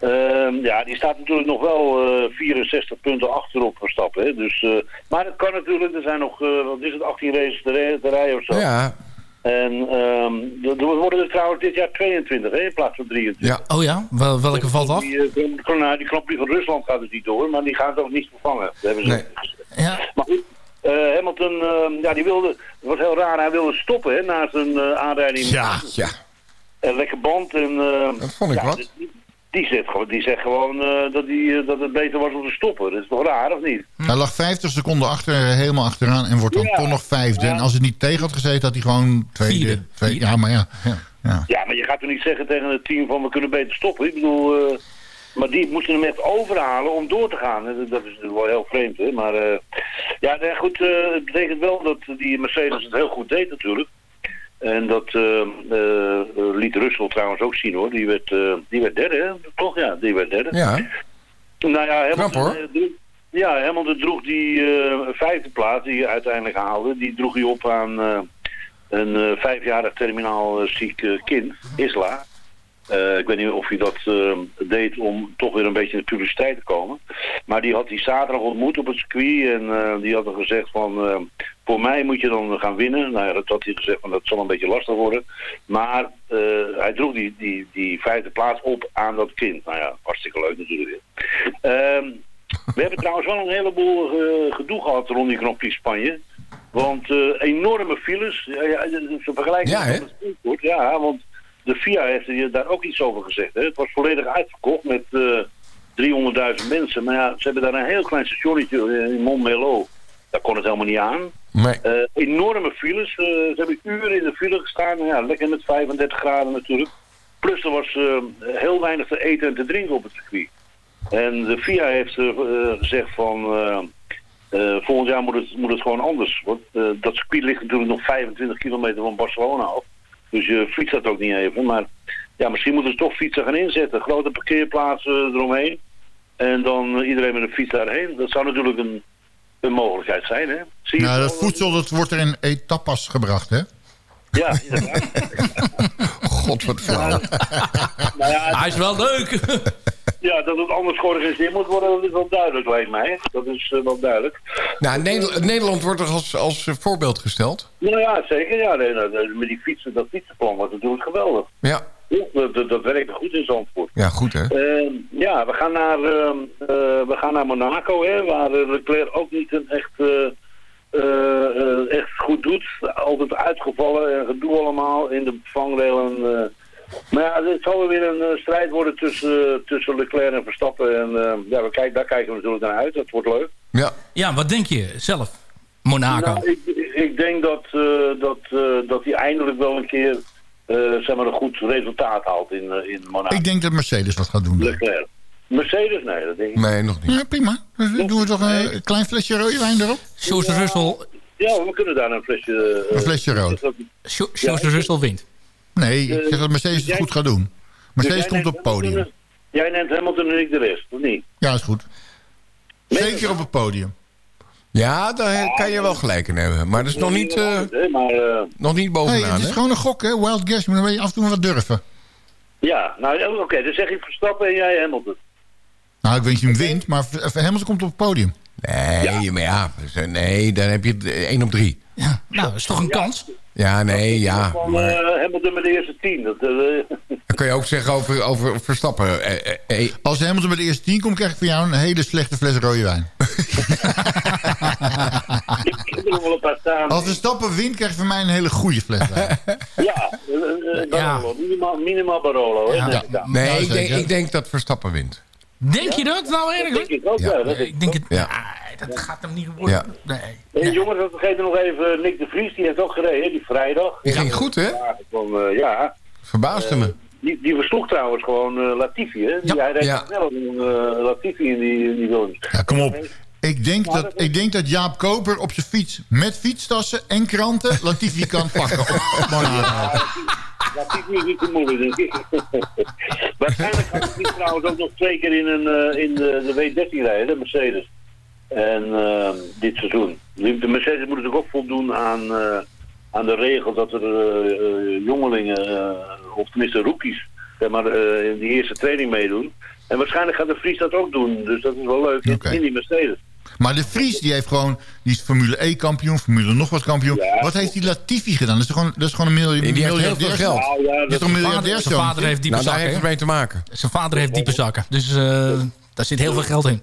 Ehm, ja, die staat natuurlijk nog wel eh, 64 punten achterop Verstappen. Hè? Dus, eh, maar het kan natuurlijk, er zijn nog, eh, wat is het, 18 races te, te rijden of zo. Ja, En ehm, er worden er trouwens dit jaar 22 hè, in plaats van 23. ja. Oh ja? Wel, welke valt af? Die, eh, die, nou, die van Rusland gaat dus niet door, maar die gaan het ook niet vervangen. Dat hebben ze Nee. Ja. Maar goed, eh, Hamilton, eh, ja, die wilde, het was heel raar, hij wilde stoppen hè, na zijn eh, aanrijding. Ja. ja. Een lekker band en... eh, Dat vond ik ja, wat. Die, die zegt gewoon, die zegt gewoon eh, dat, die, eh, dat het beter was om te stoppen. Dat is toch raar, of niet? Hij lag 50 seconden achter, helemaal achteraan en wordt dan Ja. toch nog vijfde. En als het niet tegen had gezeten, had hij gewoon tweede. Vierde. tweede ja, maar ja. ja, ja. Ja, maar je gaat toch niet zeggen tegen het team van we kunnen beter stoppen. Ik bedoel, eh, maar die moesten hem echt overhalen om door te gaan. Dat is wel heel vreemd, hè. Maar eh, ja, nee, goed, eh, het betekent wel dat die Mercedes het heel goed deed natuurlijk. En dat eh, eh, liet Russell trouwens ook zien hoor. Die werd, eh, die werd derde, hè? Toch? Ja, die werd derde. Ja, Nou ja, Hamilton, Knap, hoor. eh, droeg- ja, Hamilton droeg die vijfde plaats die hij uiteindelijk haalde. Die droeg hij op aan een vijfjarig terminaal ziek kind, Isla. Ik weet niet of hij dat deed om toch weer een beetje in de publiciteit te komen. Maar die had hij zaterdag ontmoet op het circuit. En die had er gezegd van... voor mij moet je dan gaan winnen. Nou ja, dat had hij gezegd van dat zal een beetje lastig worden. Maar eh, hij droeg die, die, die vijfde plaats op aan dat kind. Nou ja, hartstikke leuk natuurlijk. Ehm, we hebben trouwens wel een heleboel eh, gedoe gehad rond die Prix Spanje. Want eh, enorme files. Ja, ja, ze vergelijken Ja, met het Zandvoort. Ja, want de FIA heeft daar ook iets over gezegd. Hè? Het was volledig uitverkocht met eh 300.000 mensen. Maar ja, ze hebben daar een heel klein stationnetje in Montmelo. Daar kon het helemaal niet aan. Nee. Eh, enorme files. eh, ze hebben uren in de file gestaan. Ja, lekker met 35 graden natuurlijk. Plus er was eh, heel weinig te eten en te drinken op het circuit. En de FIA heeft gezegd van... volgend jaar moet het, moet het gewoon anders. Want dat circuit ligt natuurlijk nog 25 kilometer van Barcelona af. Dus je fietst dat ook niet even. Maar ja, misschien moeten ze toch fietsen gaan inzetten. Grote parkeerplaatsen eromheen. En dan iedereen met een fiets daarheen. Dat zou natuurlijk een, een mogelijkheid zijn, hè? Zie je Nou, het dat voedsel dat wordt er in etappes gebracht, hè? Ja, inderdaad. God, wat flauw. nou ja, Hij is wel leuk. <laughs> ja, dat het anders georganiseerd moet worden, dat is wel duidelijk, lijkt mij. Dat is eh, wel duidelijk. Nou, Nederland, Nederland wordt er als, als voorbeeld gesteld. Nou ja, zeker. Ja, nee, nou, met die fietsen, dat fietsenplan was natuurlijk geweldig. Ja, Dat, dat, goed in Zandvoort. ja goed hè. Eh, ja, we gaan naar, ehm, eh, we gaan naar Monaco, hè, waar eh, Leclerc ook niet een echt, eh, echt goed doet. Altijd uitgevallen en gedoe allemaal in de vangrail. En, eh, maar ja, het zal weer een strijd worden tussen, tussen Leclerc en Verstappen. En eh, ja, we kijken, daar kijken we natuurlijk naar uit. Dat wordt leuk. Ja. Ja, wat denk je zelf? Monaco. Nou, ik, ik denk dat, eh, dat, eh, dat hij eindelijk wel een keer zeg maar een goed resultaat haalt in, eh, in Monaco. Ik denk dat Mercedes wat gaat doen. Leclerc. Mercedes? Nee, dat denk ik Nee, nog niet. Ja, prima. Dan doen we toch een klein flesje rode wijn erop? George Russell, Ja, we kunnen daar een flesje... eh, Een flesje rood. George Russell wint. Nee, ik zeg dat Mercedes het goed gaat doen. Mercedes Dus komt op het podium. Hamilton- Jij neemt Hamilton en ik de rest, of niet? Ja, is goed. Zeker op het podium. Ja, daar kan je wel gelijk in hebben. Maar dat is nog niet, eh, eh, nog niet Nee, bovenaan het is hè. gewoon een gok, hè? Wild guess, maar dan weet je af en toe wat durven. Ja, nou ja, oké, dan zeg ik Verstappen en jij Hamilton. Nou, ik weet niet of hij hem wint, maar Hamilton komt op het podium. Nee, maar ja, nee, dan heb je het 1 op 3. Nou, dat is toch een kans? Ja, nee, ja. Van Maar eh, Hamilton met de eerste tien. Dat, eh, <laughs> dat kun je ook zeggen over, over Verstappen. Eh, eh, eh, Als Hamilton bij de eerste tien komt, krijg ik van jou een hele slechte fles rode wijn. <laughs> ik heb er nog wel een paar staan. Als Verstappen wint, krijg je van mij een hele goede fles wijn. <laughs> Ja, eh, eh, Barolo. Minimaal, minimaal Barolo. hè, denk ik nee, denk, ik denk dat Verstappen wint. Denk je dat nou Dat denk ik ook, ja. dat denk Ik denk het... Ja. Nee, dat gaat hem niet worden. Ja. Nee. En jongens, we vergeten nog even Nick de Vries, die heeft ook gereden, die vrijdag. Die ging goed, hè? Ja, van, eh, ja. Verbaasde me. Die, die versloeg trouwens gewoon eh, Latifi, hè? Die, hij reed Ja. sneller dan eh, Latifi in die, in die. Ja, kom op. Ik denk, dat, ik denk dat Jaap Koper op zijn fiets met fietstassen en kranten Latifi kan <laughs> pakken op. Latifi is niet te moeilijk, denk ik. <laughs> Waarschijnlijk gaat hij trouwens ook nog twee keer in, een, eh, in de, de W13 rijden, de Mercedes. En ehm, dit seizoen. De Mercedes moet natuurlijk ook voldoen aan, eh, aan de regel dat er eh, jongelingen, of tenminste rookies, zeg maar, eh, in die eerste training meedoen. En waarschijnlijk gaat de Vries dat ook doen. Dus dat is wel leuk Oké. in die Mercedes. Maar de Vries die heeft gewoon, die is Formule E kampioen, Formule nog wat kampioen. wat heeft die Latifi gedaan? Dat is gewoon, dat is gewoon een miljoen, Die heeft heel veel geld. Nou ja, Dat is een miljardair Zijn vader heeft diepe Nou, daar zakken. heeft het mee te maken. Zijn vader heeft diepe zakken. Dus eh, daar zit heel veel geld in.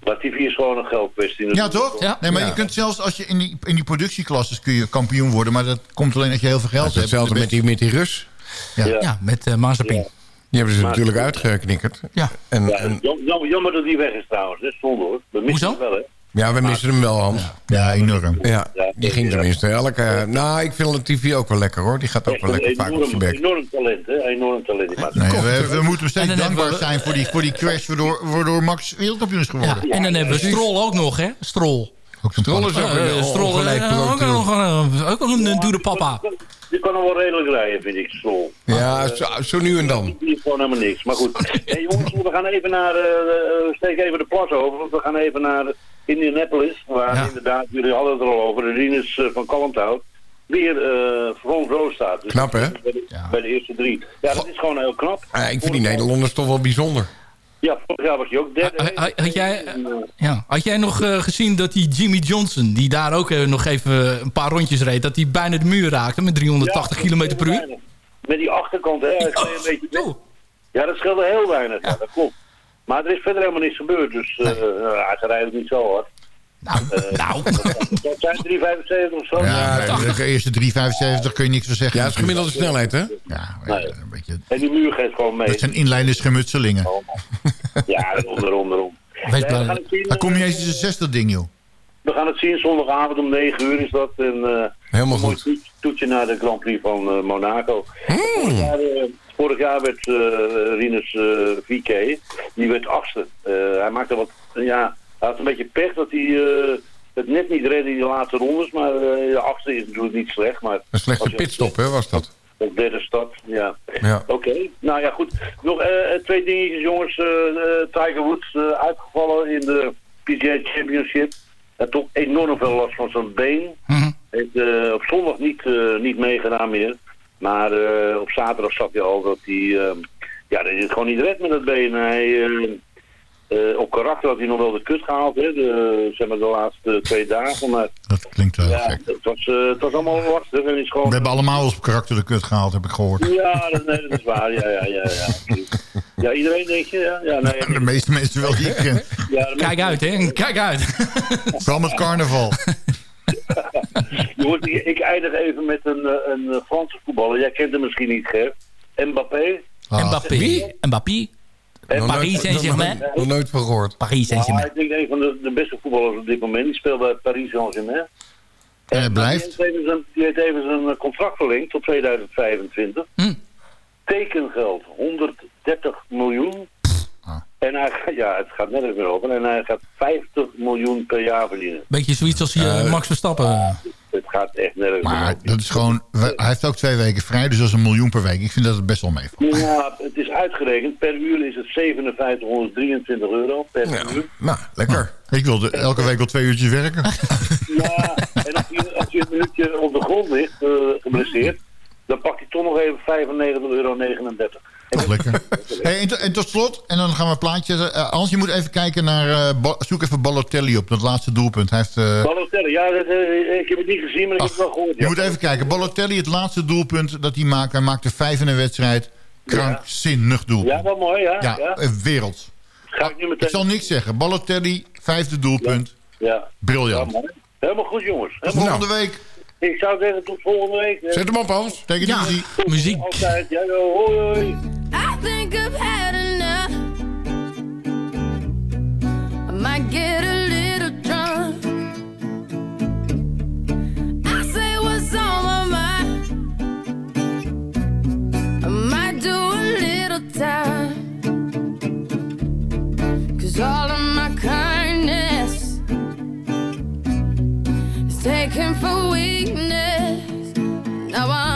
Latifi is gewoon een geldkwestie. Ja, toch? Ja. Nee, maar Ja. je kunt zelfs als je in die, in die productieklasses kun je kampioen worden. Maar dat komt alleen als je heel veel geld hebt. hetzelfde De met die, met die Rus. Ja. Ja, met eh Mazepin. Die hebben ze natuurlijk uitgeknikkerd. Ja. En, Ja, en, jam- jammer, dat die weg is trouwens. Dat is zonde hoor. We missen Hoezo? hem wel hè. ja, we missen hem wel, Hans. Ja, enorm. Ja, die ging tenminste elke... Nou, ik vind Latifi ook wel lekker, hoor. Die gaat ook wel lekker vaak op zijn enorm, bek. enorm talent, hè? Enorm talent. Nee, we, we moeten steeds dan dankbaar zijn voor die, voor die crash waardoor, waardoor Max wereldkampioen is geworden. Ja. En dan hebben we Stroll ook nog, hè? Stroll. Ook zo'n Stroll is ook Eh, een Stroll ongelijk eh, ook nog een, ook nog een, een dure papa. Die kan nog wel redelijk rijden, vind ik, Stroll. Ja, zo, zo nu en dan. Die is gewoon helemaal niks. Maar goed. <laughs> hey, jongens, we gaan even naar... eh eh, steek even de plas over, want we gaan even naar Indianapolis. Waar Ja. inderdaad, jullie hadden het er al over, de Rinus eh, van Kalmthout. Weer eh front row staat. Dus Knap, hè? Bij de, bij de eerste drie. Ja, dat is gewoon heel knap. Ik vind die Nederlanders toch wel bijzonder. Ja, vorig jaar was hij ook derde. Ha- ha- Had jij, ja, had jij nog eh, gezien dat die Jimmy Johnson, die daar ook eh, nog even een paar rondjes reed, dat hij bijna de muur raakte met 380 Ja, km per uur? weinig. Met die achterkant, hè? Gleed een beetje. Ja, dat scheelde heel weinig. Ja. dat klopt. Maar er is verder helemaal niets gebeurd. Dus eh ja, hij rijdt niet zo hard. Nou, nou. <laughs> Dat zijn 375 of zo. Ja, nee, de eerste 3,75 kun je niks van zeggen. Ja, dat is gemiddelde snelheid, hè? Ja, Nee. een beetje, En die muur geeft gewoon mee. dat zijn inleidersgemutselingen. Ja, daarom, daarom, daarom. Wees Nee, we, blij. gaan het zien, Dan kom je eh, eens in zijn zesde ding, joh. we gaan het zien zondagavond om 9 uur is dat. En, eh, Helemaal een mooi goed. toet- toetje naar de Grand Prix van eh, Monaco. Vorig, jaar, eh, vorig jaar werd eh Rinus eh VK, die werd achtste. Eh, hij maakte wat, ja, hij had een beetje pech dat hij eh, het net niet redde in de laatste rondes. Maar eh, de achtste is natuurlijk niet slecht. Maar Een slechte pitstop, hè, was dat? Op derde stad, ja. Ja. Oké, nou ja goed. Nog eh, eh, twee dingetjes jongens. Eh, eh, Tiger Woods eh, uitgevallen in de PGA Championship. Hij had toch enorm veel last van zijn been. Mhm. Heeft eh, op zondag niet, eh, niet meegedaan meer. Maar eh, op zaterdag zag je al dat hij... eh, ja, dat is het gewoon niet red met dat been. Hij, eh, op karakter had hij nog wel de kut gehaald, hè, de, zeg maar de laatste twee dagen. Maar Dat klinkt wel ja, gek. het, was, eh, het was allemaal lastig. En is gewoon, We hebben allemaal ons karakter de kut gehaald, heb ik gehoord. ja, dat, nee, dat is waar. Ja, ja, ja, ja. Ja, iedereen denk je, ja. ja nee, <laughs> De meeste mensen wel die ik ken. ja, de Kijk uit, hè? Kijk uit. <laughs> Vooral met carnaval. <laughs> Jongens, ik, ik eindig even met een, eh, een Franse voetballer. Jij kent hem misschien niet, Ger. Mbappé. Ah. Mbappé. Mbappé. En Paris Saint-Germain. Nog, nog nooit van gehoord. Paris Saint-Germain. ik denk een van de, de beste voetballers op dit moment. Die speelt bij Paris Saint-Germain. En hij blijft. Die heeft even zijn, die heeft even zijn eh, contract verlengd tot 2025. Hm. Tekengeld, 130 miljoen. Ah. En hij, gaat- ja, het gaat nergens meer over. En hij gaat 50 miljoen per jaar verdienen. Beetje zoiets als je Max Verstappen. Het gaat echt nergens Maar dat is gewoon... Hij heeft ook twee weken vrij, dus dat is een miljoen per week. Ik vind dat het best wel meevalt. Ja, het is uitgerekend. Per uur is het 5723 euro per Ja, uur. nou, lekker. Ik wilde elke week wel twee uurtjes werken. <laughs> Ja, en als je, als je een minuutje op de grond ligt, eh, geblesseerd, dan pakt hij toch nog even euro. Toch lekker. <laughs> Hey, en, en tot slot, en dan gaan we een plaatje... eh, Hans, je moet even kijken naar... eh, zoek even Balotelli op, dat laatste doelpunt. Hij heeft... eh, Balotelli, ja, dat, ik heb het niet gezien, maar ik heb het wel gehoord. je moet even kijken. Balotelli, het laatste doelpunt dat hij maakt. Hij maakte vijf in een wedstrijd. Krankzinnig doelpunt. Ja, wel mooi, ja. Ja, ja. wereld. Ga ik nu meteen... Ik zal niks zeggen. Balotelli, vijfde doelpunt. Ja. Briljant. Ja, mooi. Helemaal goed, jongens. Tot volgende week. Ik zou zeggen, tot volgende week. Zet hem op, Hans. Take it easy. Muziek. Altijd. Ja, hoi, hoi. I think I've had enough. I might get a little drunk. I say what's on my mind. I might do a little time. Cause all of taken for weakness. Now I'm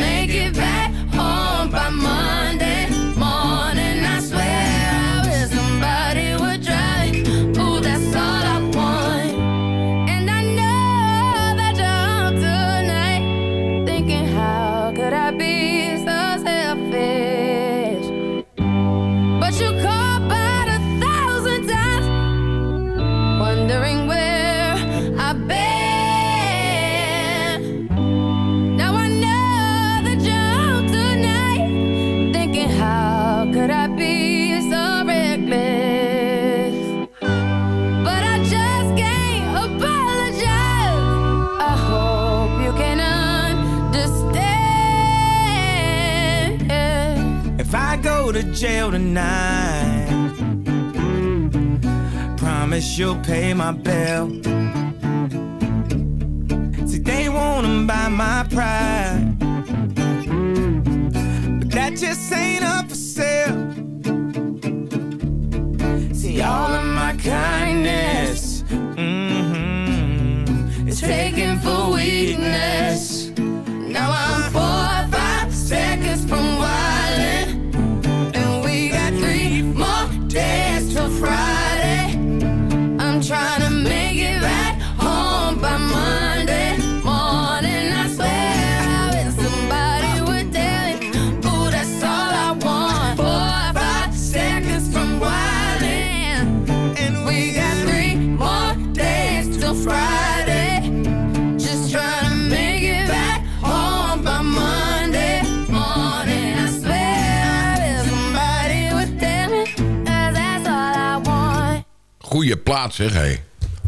zeg, hé.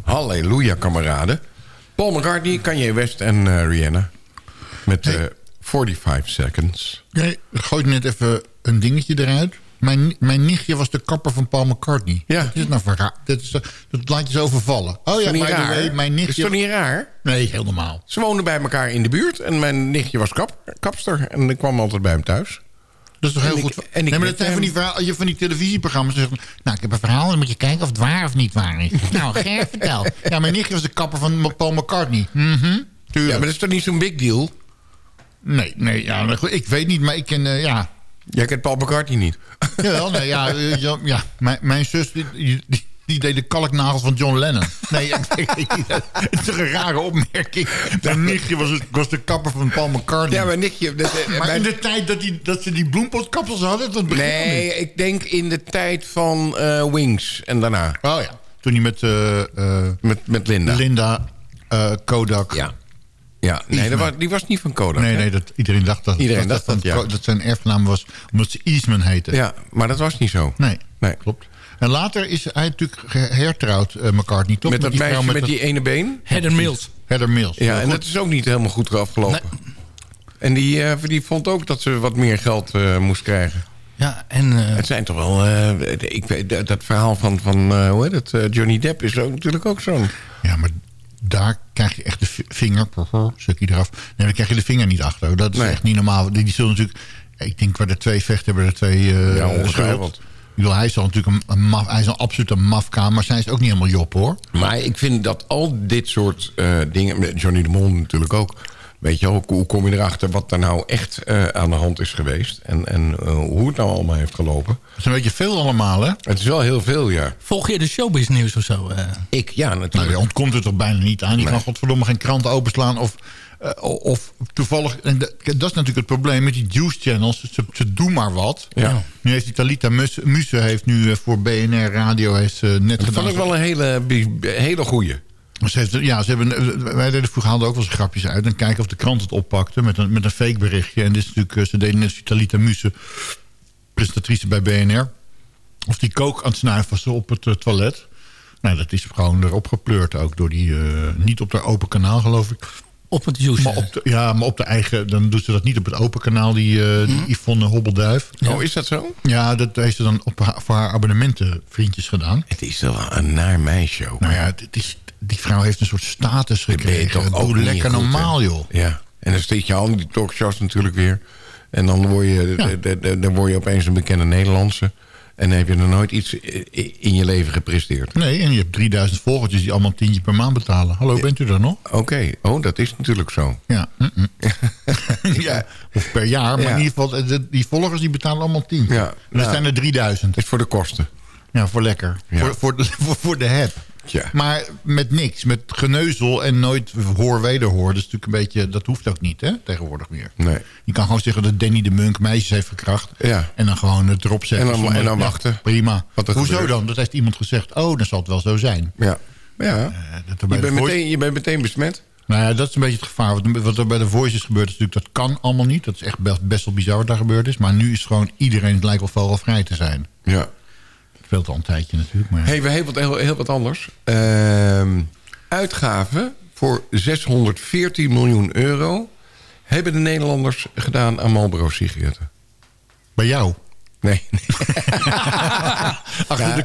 Halleluja, kameraden. Paul McCartney, Kanye West en eh, Rihanna. Met eh 45 seconds. Nee, gooi net even een dingetje eruit. Mijn, mijn nichtje was de kapper van Paul McCartney. Ja. Dat is nou voor raar. Dat, is, dat laat je zo vervallen. Oh ja, by the raar? way, mijn nichtje... Is toch niet raar? Nee, heel normaal. Ze woonden bij elkaar in de buurt. En mijn nichtje was kap, kapster. En ik kwam altijd bij hem thuis. Dat is toch heel En goed. ik- en ik nee, maar dat zijn van die, verhaal, je van die televisieprogramma's. Zeggen, nou, ik heb een verhaal. Dan moet je kijken of het waar of niet waar is. <laughs> nou, Ger, vertel. Ja, mijn nichtje was de kapper van Paul McCartney. Tuurlijk. Ja, maar dat is toch niet zo'n big deal? Nee, nee ja, ik weet niet, maar ik ken... eh, ja. Jij kent Paul McCartney niet? Jawel, nee, ja, <laughs> eh, ja, ja. Mijn, mijn zus die, die, die deed de kalknagels van John Lennon. <laughs> Nee, <laughs> het is toch een rare opmerking. Mijn nichtje was, was de kapper van Paul McCartney. Ja, mijn nichtje... dat- eh, maar mijn- in de tijd dat, die, dat ze die bloempotkapsels hadden... Dat begint Nee, niet. ik denk in de tijd van eh, Wings en daarna. Oh ja, toen hij met... eh, Met, met Linda. Linda, Kodak. Ja. Ja, nee, dat was, die was niet van Kodak. Nee, hè? nee, dat, iedereen dacht dat, Iedereen dat, dacht dat, ja. van- dat zijn erfnaam was omdat ze Eastman heette. Ja, maar dat was niet zo. Nee, Nee. klopt. En later is hij natuurlijk hertrouwd, eh, McCartney, toch? Met dat die vrouw meisje met dat- die ene been. Heather Mills. Heather Mills. Ja, en dat is ook niet helemaal goed afgelopen. En die, eh, die vond ook dat ze wat meer geld eh, moest krijgen. Ja, en... Het zijn toch wel... eh, ik weet, dat- dat verhaal van, van eh, hoe heet het, eh, Johnny Depp is ook natuurlijk ook zo'n... Ja, maar daar krijg je echt de vi- vinger, stukje eraf. Nee, dan krijg je de vinger niet achter. Dat is echt niet normaal. Die, die zullen natuurlijk, ik denk waar de twee vechten hebben er twee eh Ja, ongetwijfeld. schuld. Bedoel, hij is al natuurlijk een, maf, hij is al absoluut een mafka, maar zij is ook niet helemaal jop hoor. Maar ik vind dat al dit soort eh, dingen... Johnny de Mol natuurlijk ook... Weet je, hoe, hoe kom je erachter wat er nou echt eh, aan de hand is geweest? En, en eh, hoe het nou allemaal heeft gelopen? Het is een beetje veel allemaal, hè? Het is wel heel veel, ja. Volg je de showbiz nieuws of zo? eh? Ik, ja, natuurlijk. Nou, je ontkomt er toch bijna niet aan. Die kan godverdomme geen krant openslaan of... of toevallig, en dat dat is natuurlijk het probleem met die juice channels. Ze, ze doen maar wat. Ja. Nu heeft die Talita Mus- Muse heeft nu voor BNR Radio heeft, net Dat gedaan. vond ik wel een hele, hele goeie. Ze ja, ze hebben, wij deden vroeger haalden ook wel eens grapjes uit. En kijken of de krant het oppakte met een, met een fake berichtje. En dit is natuurlijk, eh, ze deden net als Talita Muse, presentatrice bij BNR. Of die kook aan het snuiven was op het eh, toilet. Nou, dat is gewoon erop gepleurd ook. Door die, eh, niet op haar open kanaal, geloof ik. Op het juice. Maar op de, ja, maar op de eigen... Dan doet ze dat niet op het open kanaal, die, eh, die Yvonne Hobbelduif. Oh, is dat zo? Ja, dat heeft ze dan op haar, voor haar abonnementenvriendjes gedaan. Het is wel een naar meisje ook. Nou ja, het is, die vrouw heeft een soort status ben je gekregen. toch ook Doe niet lekker goed, normaal, joh. Ja. En dan steek je al die talkshows natuurlijk weer. En dan word je, Ja. de- de- dan word je opeens een bekende Nederlandse. En dan heb je nog nooit iets in je leven gepresteerd. Nee, en je hebt 3000 volgertjes die allemaal tientje per maand betalen. Hallo, bent u er nog? Oké, oh, dat is natuurlijk zo. Ja. mm-mm. <laughs> ja. Of per jaar, maar Ja. in ieder geval, die volgers die betalen allemaal 10. Ja, En dat nou. zijn er 3000. is voor de kosten. Ja, voor lekker. Ja. Voor, voor, de, <laughs> voor, voor de heb. Ja. Maar met niks, met geneuzel en nooit hoor wederhoor. Dat is natuurlijk een beetje, dat hoeft ook niet, hè, tegenwoordig meer. Nee. Je kan gewoon zeggen dat Danny de Munk meisjes heeft verkracht. Ja. En dan gewoon het erop zetten. En dan- zonder- en dan ja, wachten prima. Hoezo gebeurt. dan? Dat heeft iemand gezegd. Oh, dan zal het wel zo zijn. Ja. ja. dat er je, bent meteen, je bent meteen besmet. Nou ja, dat is een beetje het gevaar. Wat, wat er bij de Voice is gebeurd, is natuurlijk, dat kan allemaal niet. Dat is echt best, best wel bizar wat daar gebeurd is. Maar nu is gewoon iedereen, het lijkt wel vogelvrij te zijn. Ja. Het speelt al een tijdje natuurlijk. Maar... Hey, we hebben wat, heel, heel wat anders. Ehm, uitgaven voor 614 miljoen euro... hebben de Nederlanders gedaan aan Marlboro-sigaretten. Bij jou? Nee. <laughs>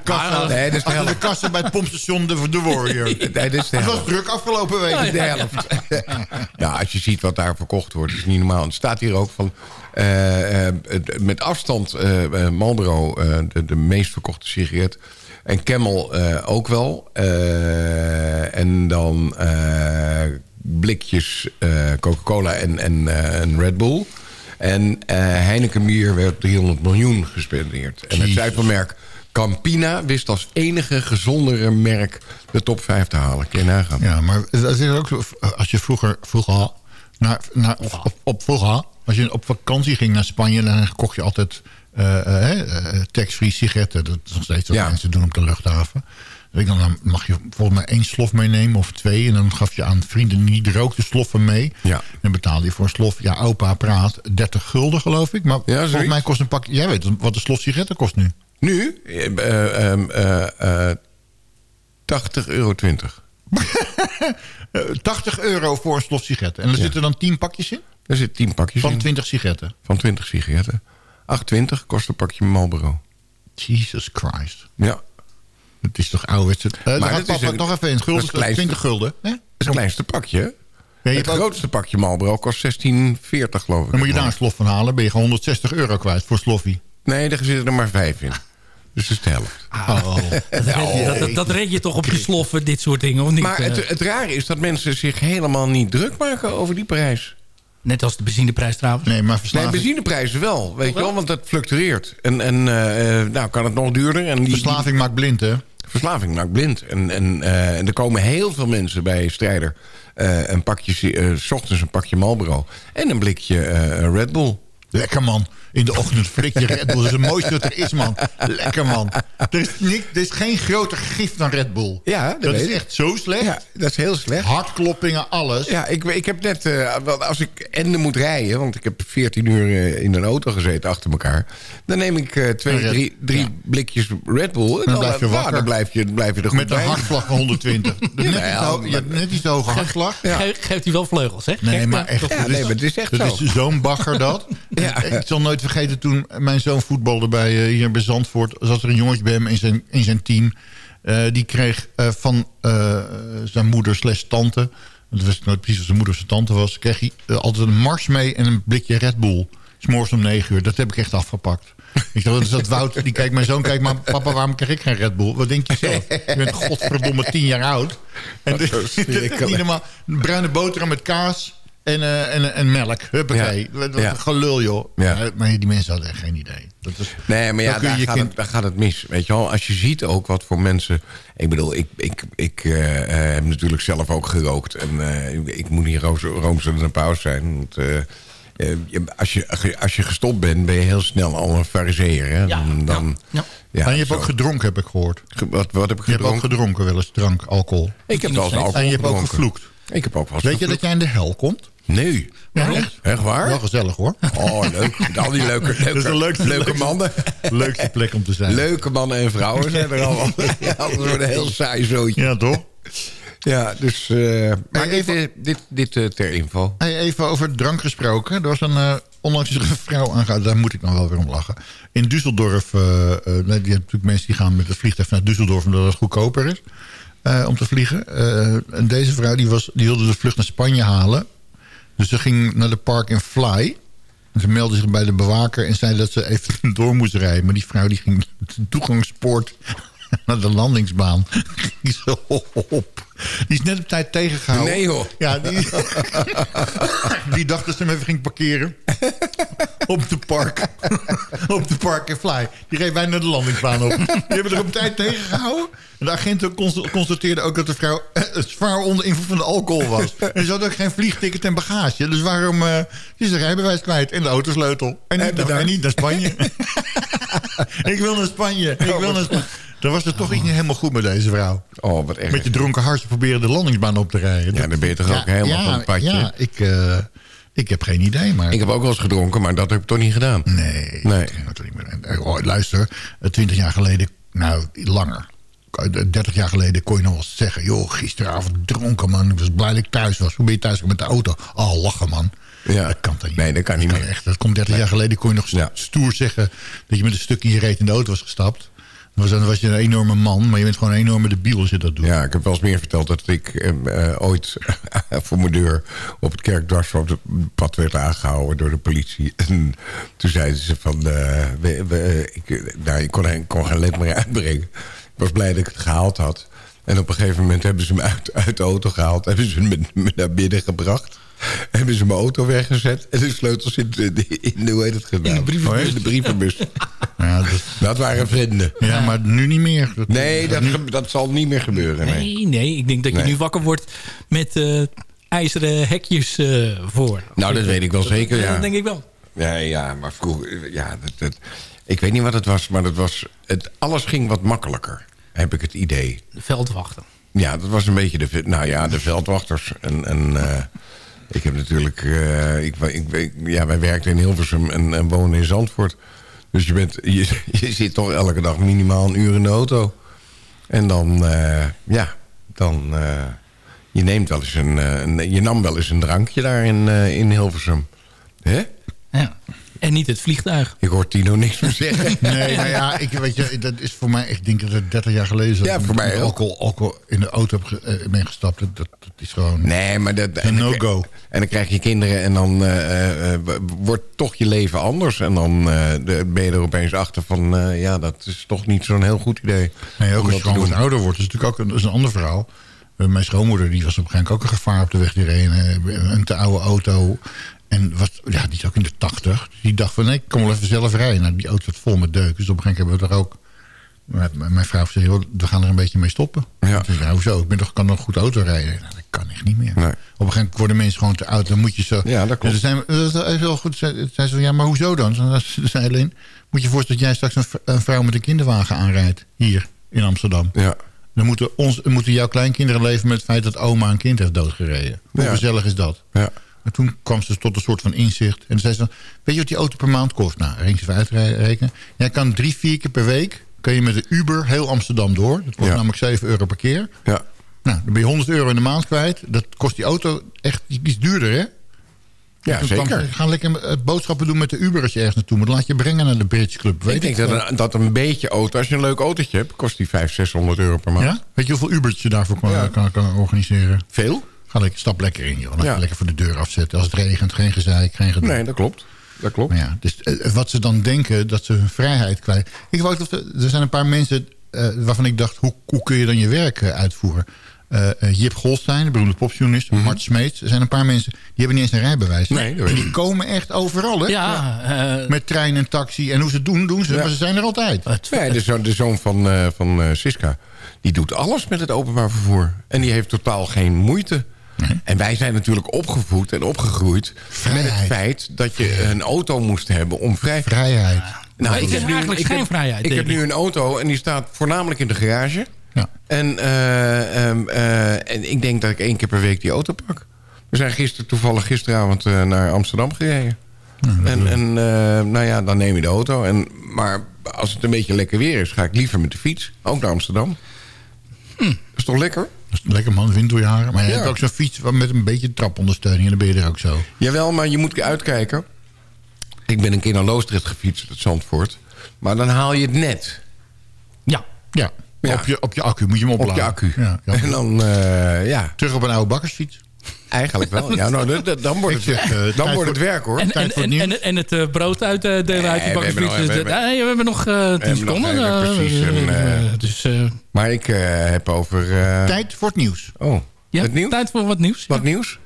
Ja, de nee, de kassa bij het pompstation de, de Warrior. <laughs> Nee, dat is de Het was druk afgelopen week. De helft. ja, <laughs> als je ziet wat daar verkocht wordt, is niet normaal. En het staat hier ook van... eh, eh, met afstand Marlboro eh, de, de meest verkochte sigaret. En Camel ook wel. En dan blikjes Coca-Cola en, en een Red Bull. En eh, Heineken bier werd 300 miljoen gespendeerd. En het zuivelmerk Campina wist als enige gezondere merk de top 5 te halen. Kun je nagaan. Ja, maar dat is ook zo, als je vroeger, vroeger naar, naar, op, op, vroeger, als je op vakantie ging naar Spanje, dan kocht je altijd eh, tax-free sigaretten. Dat is nog steeds wat Ja. mensen doen op de luchthaven. Weet je, Dan mag je volgens mij één slof meenemen of twee. En dan gaf je aan vrienden die niet rookte sloffen mee. Ja. Dan betaalde je voor een slof, ja, opa praat, 30 gulden geloof ik. Maar volgens zoiets. mij kost een pak, jij weet wat een slof sigaretten kost nu. Nu, eh, eh, eh, eh, 80,20 euro. Eh, <laughs> 80 euro voor een slof sigaretten. En er Ja. zitten dan 10 pakjes in? Er zitten 10 pakjes Van in. 20 sigaretten. Van 20 sigaretten. 8,20 kost een pakje Marlboro. Jesus Christ. Ja. Het is toch ouderwets. Uh, Maar maar het is papa een- nog even in. dat is Gulden, het kleinste. 20 gulden. Hè? Dat is het kleinste pakje. Ja, het ook- grootste pakje Marlboro kost 16,40 geloof ik. Dan moet je daar een slof van halen. Ben je gewoon 160 euro kwijt voor sloffie. Nee, daar zitten er maar vijf in. Dus dat is de helft. Oh. Dat <laughs> red, je, dat, dat red je toch op je sloffen, dit soort dingen, of niet? Maar het, Eh, het rare is dat mensen zich helemaal niet druk maken over die prijs. net als de benzineprijs trouwens. Nee, maar Nee, verslaving, benzineprijzen wel, weet je wel, want dat fluctueert. En, en eh, eh, nou kan het nog duurder. En die, verslaving maakt blind, hè? Verslaving maakt blind. En, en, eh, en er komen heel veel mensen bij Strijder. eh, een pakje, eh, s ochtends een pakje Marlboro. En een blikje eh, Red Bull. Lekker man. In de ochtend flik je Red Bull. Dat is het mooiste wat er is, man. Lekker, man. Er is, niks, er is geen groter gif dan Red Bull. Ja, dat, is echt zo slecht. Ja, dat is heel slecht. Hartkloppingen, alles. Ja, ik, ik heb net, eh, als ik ende moet rijden... want ik heb 14 uur eh, in een auto gezeten achter elkaar... dan neem ik eh, twee, Red- drie, drie blikjes Red Bull... en Dan blijf je eh, wakker. dan blijf je, blijf je er goed Met een hartslag van 120. <laughs> net, iets ja, hebt net iets hoge hartslag. Ge- geeft hij wel vleugels, hè? Nee, maar echt. Ja, nee, maar het is echt dat zo. is zo'n bagger dat. <laughs> Ik zal nooit vergeten toen mijn zoon voetbalde bij, eh, hier bij Zandvoort. zat er een jongetje bij hem in zijn, in zijn team. Eh, die kreeg eh, van zijn moeder slash tante... dat wist ik nooit precies of zijn moeder of zijn tante was... kreeg hij altijd een mars mee en een blikje Red Bull. S'morgens om negen uur. Dat heb ik echt afgepakt. Ik dacht, is dat Wout? Die kijkt, mijn zoon kijkt, maar papa, waarom krijg ik geen Red Bull? Wat denk je zelf? Je bent godverdomme tien jaar oud. En Dat schrikkelijk. niet normaal. Bruine boterham met kaas en, eh, en, en melk. Huppakee. Ja. Wat wat Ja. een gelul, joh. Ja. Maar, maar die mensen hadden echt geen idee. Dat is, Nee, maar ja, daar je gaat, kind- het, daar gaat het mis. Weet je wel, als je ziet ook wat voor mensen... Ik bedoel, ik, ik, ik eh, eh, heb natuurlijk zelf ook gerookt. En eh, ik moet niet roos- roomser dan een paus zijn. Want, eh, eh, als, je, als je gestopt bent, ben je heel snel al een fariseer. Hè? Dan, dan, ja. ja, en je hebt zo. ook gedronken, heb ik gehoord. Ge- wat, wat heb ik Je hebt ook gedronken? gedronken wel eens, drank, alcohol. Ik heb wel eens alcohol En je hebt ook gedronken. gevloekt. Ik heb ook wel eens Weet je dat jij in de hel komt? Nee. Echt? Waar? Wel gezellig, hoor. Oh, leuk. Al die leuke, <laughs> leuke, leukste- leuke mannen. Leukste plek om te zijn. Leuke mannen en vrouwen zijn er allemaal. <laughs> Dat wordt een heel saai zootje. Ja, toch? Ja, dus... eh, maar Hey, even- dit, dit, dit, eh, ter info. Hey, even over drank gesproken. Er was een, eh onlangs een vrouw aangehouden. Daar moet ik nog wel weer om lachen. In Düsseldorf, die hebben natuurlijk mensen die gaan met het vliegtuig naar Düsseldorf... omdat het goedkoper is om te vliegen. En deze vrouw die was, die wilde de vlucht naar Spanje halen. Dus ze ging naar de park in Fly. En ze meldde zich bij de bewaker en zei dat ze even <laughs> door moest rijden. Maar die vrouw die ging de toegangspoort <laughs> naar de landingsbaan. <laughs> Die zo op. Die is net op tijd tegengehouden. Nee, hoor. Ja, die, die dacht dat ze hem even ging parkeren. <laughs> op de park. <laughs> op de park en fly. Die reed bijna de landingsbaan op. Die hebben er op tijd tegengehouden. En de agenten cons- constateerden ook dat de vrouw eh, zwaar onder invloed van de alcohol was. <laughs> En ze had ook geen vliegticket en bagage. Dus waarom... eh is de rijbewijs kwijt en de autosleutel. En niet, bedankt. en niet naar Spanje. ik wil naar Spanje. Ik wil naar Spanje. Dan was er toch iets niet helemaal goed met deze vrouw. Oh, wat erg. Met je dronken hartje proberen de landingsbaan op te rijden. Ja, dan ben je toch ook helemaal ja, van het padje? Ja, ik, eh, ik heb geen idee, maar... Ik heb ook wel eens gedronken, maar dat heb ik toch niet gedaan. Nee, Nee. dat niet meer. Oh, luister, twintig jaar geleden, nou, langer. Eh, 30 jaar geleden kon je nog wel eens zeggen... joh, gisteravond dronken, man. Ik was blij dat ik thuis was. Hoe ben je thuis met de auto? Oh, lachen, man. Ja. Dat kan toch niet? Nee, dat kan niet Dat meer. Echt, dat komt 30 jaar geleden kon je nog Ja. stoer zeggen... dat je met een stuk in je reet in de auto was gestapt. Was, dan was je een enorme man, maar je bent gewoon een enorme debiel als je dat doet. Ja, ik heb wel eens meer verteld dat ik eh, eh, ooit <laughs> voor mijn deur op het kerkdwars het pad werd aangehouden door de politie. <laughs> En toen zeiden ze van, eh, we, we, ik, nou, ik, kon, kon geen lid meer uitbrengen. Ik was blij dat ik het gehaald had. En op een gegeven moment hebben ze me uit, uit de auto gehaald. Hebben ze me, me naar binnen gebracht. Hebben ze mijn auto weggezet. En de sleutels in de, in de hoe heet het gedaan? In de brievenbus. Oh, in de brievenbus. <laughs> Ja, dat, Dat waren vrienden. ja, maar nu niet meer. Dat- Nee, dat, dat zal niet meer gebeuren. Nee. Nee, nee. Ik denk dat je Nee. nu wakker wordt met eh, ijzeren hekjes eh, voor. Nou, dat weet ik wel zeker, ja. Dat denk ik wel. Ja, ja, maar vroeger... Ja, dat, dat, ik weet niet wat het was, maar dat was, het, alles ging wat makkelijker. Heb ik het idee. De veldwachten. Ja, dat was een beetje de... Nou ja, de veldwachters. En, en eh, ik heb natuurlijk... eh, ik, ik, ik- ja, wij werkten in Hilversum en, en woonden in Zandvoort. Dus je, bent, je, <laughs> je zit toch elke dag minimaal een uur in de auto. En dan... eh, ja, dan... je neemt wel eens een, een... Je nam wel eens een drankje daar in, in Hilversum. Hè? Ja. En niet het vliegtuig. Ik hoor Tino niks meer <laughs> zeggen. Nee, maar ja, ik, weet je, dat is voor mij, ik denk dat het 30 jaar geleden is. Ja, voor mij alcohol, alcohol in de auto eh, ben gestapt. Dat, dat is gewoon... Nee, maar dat... en dan no-go. En dan krijg je kinderen en dan eh, eh, wordt toch je leven anders. En dan eh, de- ben je er opeens achter van... eh, ja, dat is toch niet zo'n heel goed idee. Nee, ook als je gewoon wat ouder wordt. Dat is natuurlijk ook een, dat is een ander verhaal. Mijn schoonmoeder die was op een gegeven moment ook een gevaar op de weg. Die reed eh, een te oude auto. En was, ja, die is ook in de tachtig. Die dacht van, nee, ik kom wel even zelf rijden. Nou, die auto zat vol met deuk. Dus op een gegeven moment hebben we er ook... Mijn mijn vrouw zei, we gaan er een beetje mee stoppen. Ja. Zei, nou, hoezo? Ik ben toch, kan nog goed auto rijden. Nou, dat kan echt niet meer. Nee. Op een gegeven moment worden mensen gewoon te oud. Dan moet je zo... Ja, dat klopt. Dus zijn, dat is wel goed. Zij zei zo, ja, maar hoezo dan? Toen zei Helene, moet je voorstellen dat jij straks een, vrouw met een kinderwagen aanrijdt. Hier in Amsterdam. Ja. Dan moeten, ons, moeten jouw kleinkinderen leven met het feit dat oma een kind heeft doodgereden. Hoe Ja. gezellig is dat? Ja. En toen kwam ze tot een soort van inzicht. En toen zei ze dan, weet je wat die auto per maand kost? Nou, ging ze even uitrekenen. Jij kan drie, vier keer per week... kun je met de Uber heel Amsterdam door. Dat kost Ja. namelijk 7 euro per keer. Ja. Nou, dan ben je 100 euro in de maand kwijt. Dat kost die auto echt iets duurder, hè? Ja, zeker. ze, Ga lekker eh, boodschappen doen met de Uber als je ergens naartoe moet. Laat je brengen naar de Bridge Club. Weet ik denk dat, een- dat een beetje auto, als je een leuk autootje hebt... kost die 500, 600 euro per maand. Ja? Weet je hoeveel Ubertjes je daarvoor kan, Ja. kan, kan organiseren? Veel? Ga lekker, stap lekker in, joh. Ja. je lekker voor de deur afzetten. Als het regent, geen gezeik, geen gedoe. Nee, dat klopt. Dat klopt. Maar ja, dus eh, wat ze dan denken, dat ze hun vrijheid kwijt. Ik wou dat er er zijn een paar mensen eh, waarvan ik dacht... hoe, hoe kun je dan je werk eh, uitvoeren? Eh, eh, Jip Golstein, de beroemde popjournalist. Mart Smeets. Er zijn een paar mensen, die hebben niet eens een rijbewijs. Nee, dat weet ik. die komen echt overal, hè? Ja, eh, Met trein en taxi. En hoe ze het doen, doen ze. Ja. Maar ze zijn er altijd. Nee, de, zoon, de zoon van, eh, van eh, Siska, die doet alles met het openbaar vervoer. En die heeft totaal geen moeite. En wij zijn natuurlijk opgevoed en opgegroeid met het feit dat je een auto moest hebben om vrij... Vrijheid. Maar ik heb nu- eigenlijk ik geen heb- vrijheid, Ik heb nu een auto en die staat voornamelijk in de garage. Ja. En, eh, ehm, eh, en ik denk dat ik één keer per week die auto pak. We zijn gisteren toevallig gisteravond eh, naar Amsterdam gereden. en en eh, nou ja, dan neem je de auto. En, maar als het een beetje lekker weer is, ga ik liever met de fiets. Ook naar Amsterdam. Dat is toch lekker? Dat is lekker man, wind door je haren. Maar je Ja. hebt ook zo'n fiets met een beetje trapondersteuning. En dan ben je er ook zo. Jawel, maar je moet uitkijken. Ik ben een keer naar Loosdrecht gefietst, uit Zandvoort. Maar dan haal je het net. Ja. Ja. Ja. Op, je, op je accu moet je hem Op opladen. je accu. Ja, ja. En dan, eh, ja, Terug op een oude bakkersfiets. Eigenlijk wel. Ja, nou, dan wordt het, eh, dan wordt het werk, hoor. En, Tijd en, en, en, en het eh, brood uitdelen uit Nee, die we hebben bakkersfiets. nog- Dus, we hebben- eh, nee, we hebben nog eh, tien hebben nog seconden. even eh, precies een, eh, eh, dus, eh, Maar ik eh, heb over... eh, Tijd voor het nieuws. Oh, ja, het nieuws? tijd voor wat nieuws. Wat nieuws?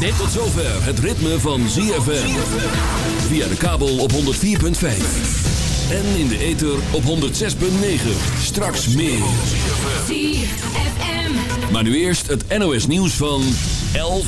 Dit Tot zover het ritme van ZFM. Via de kabel op 104.5. En in de ether op 106.9. Straks meer. Maar nu eerst het NOS nieuws van 11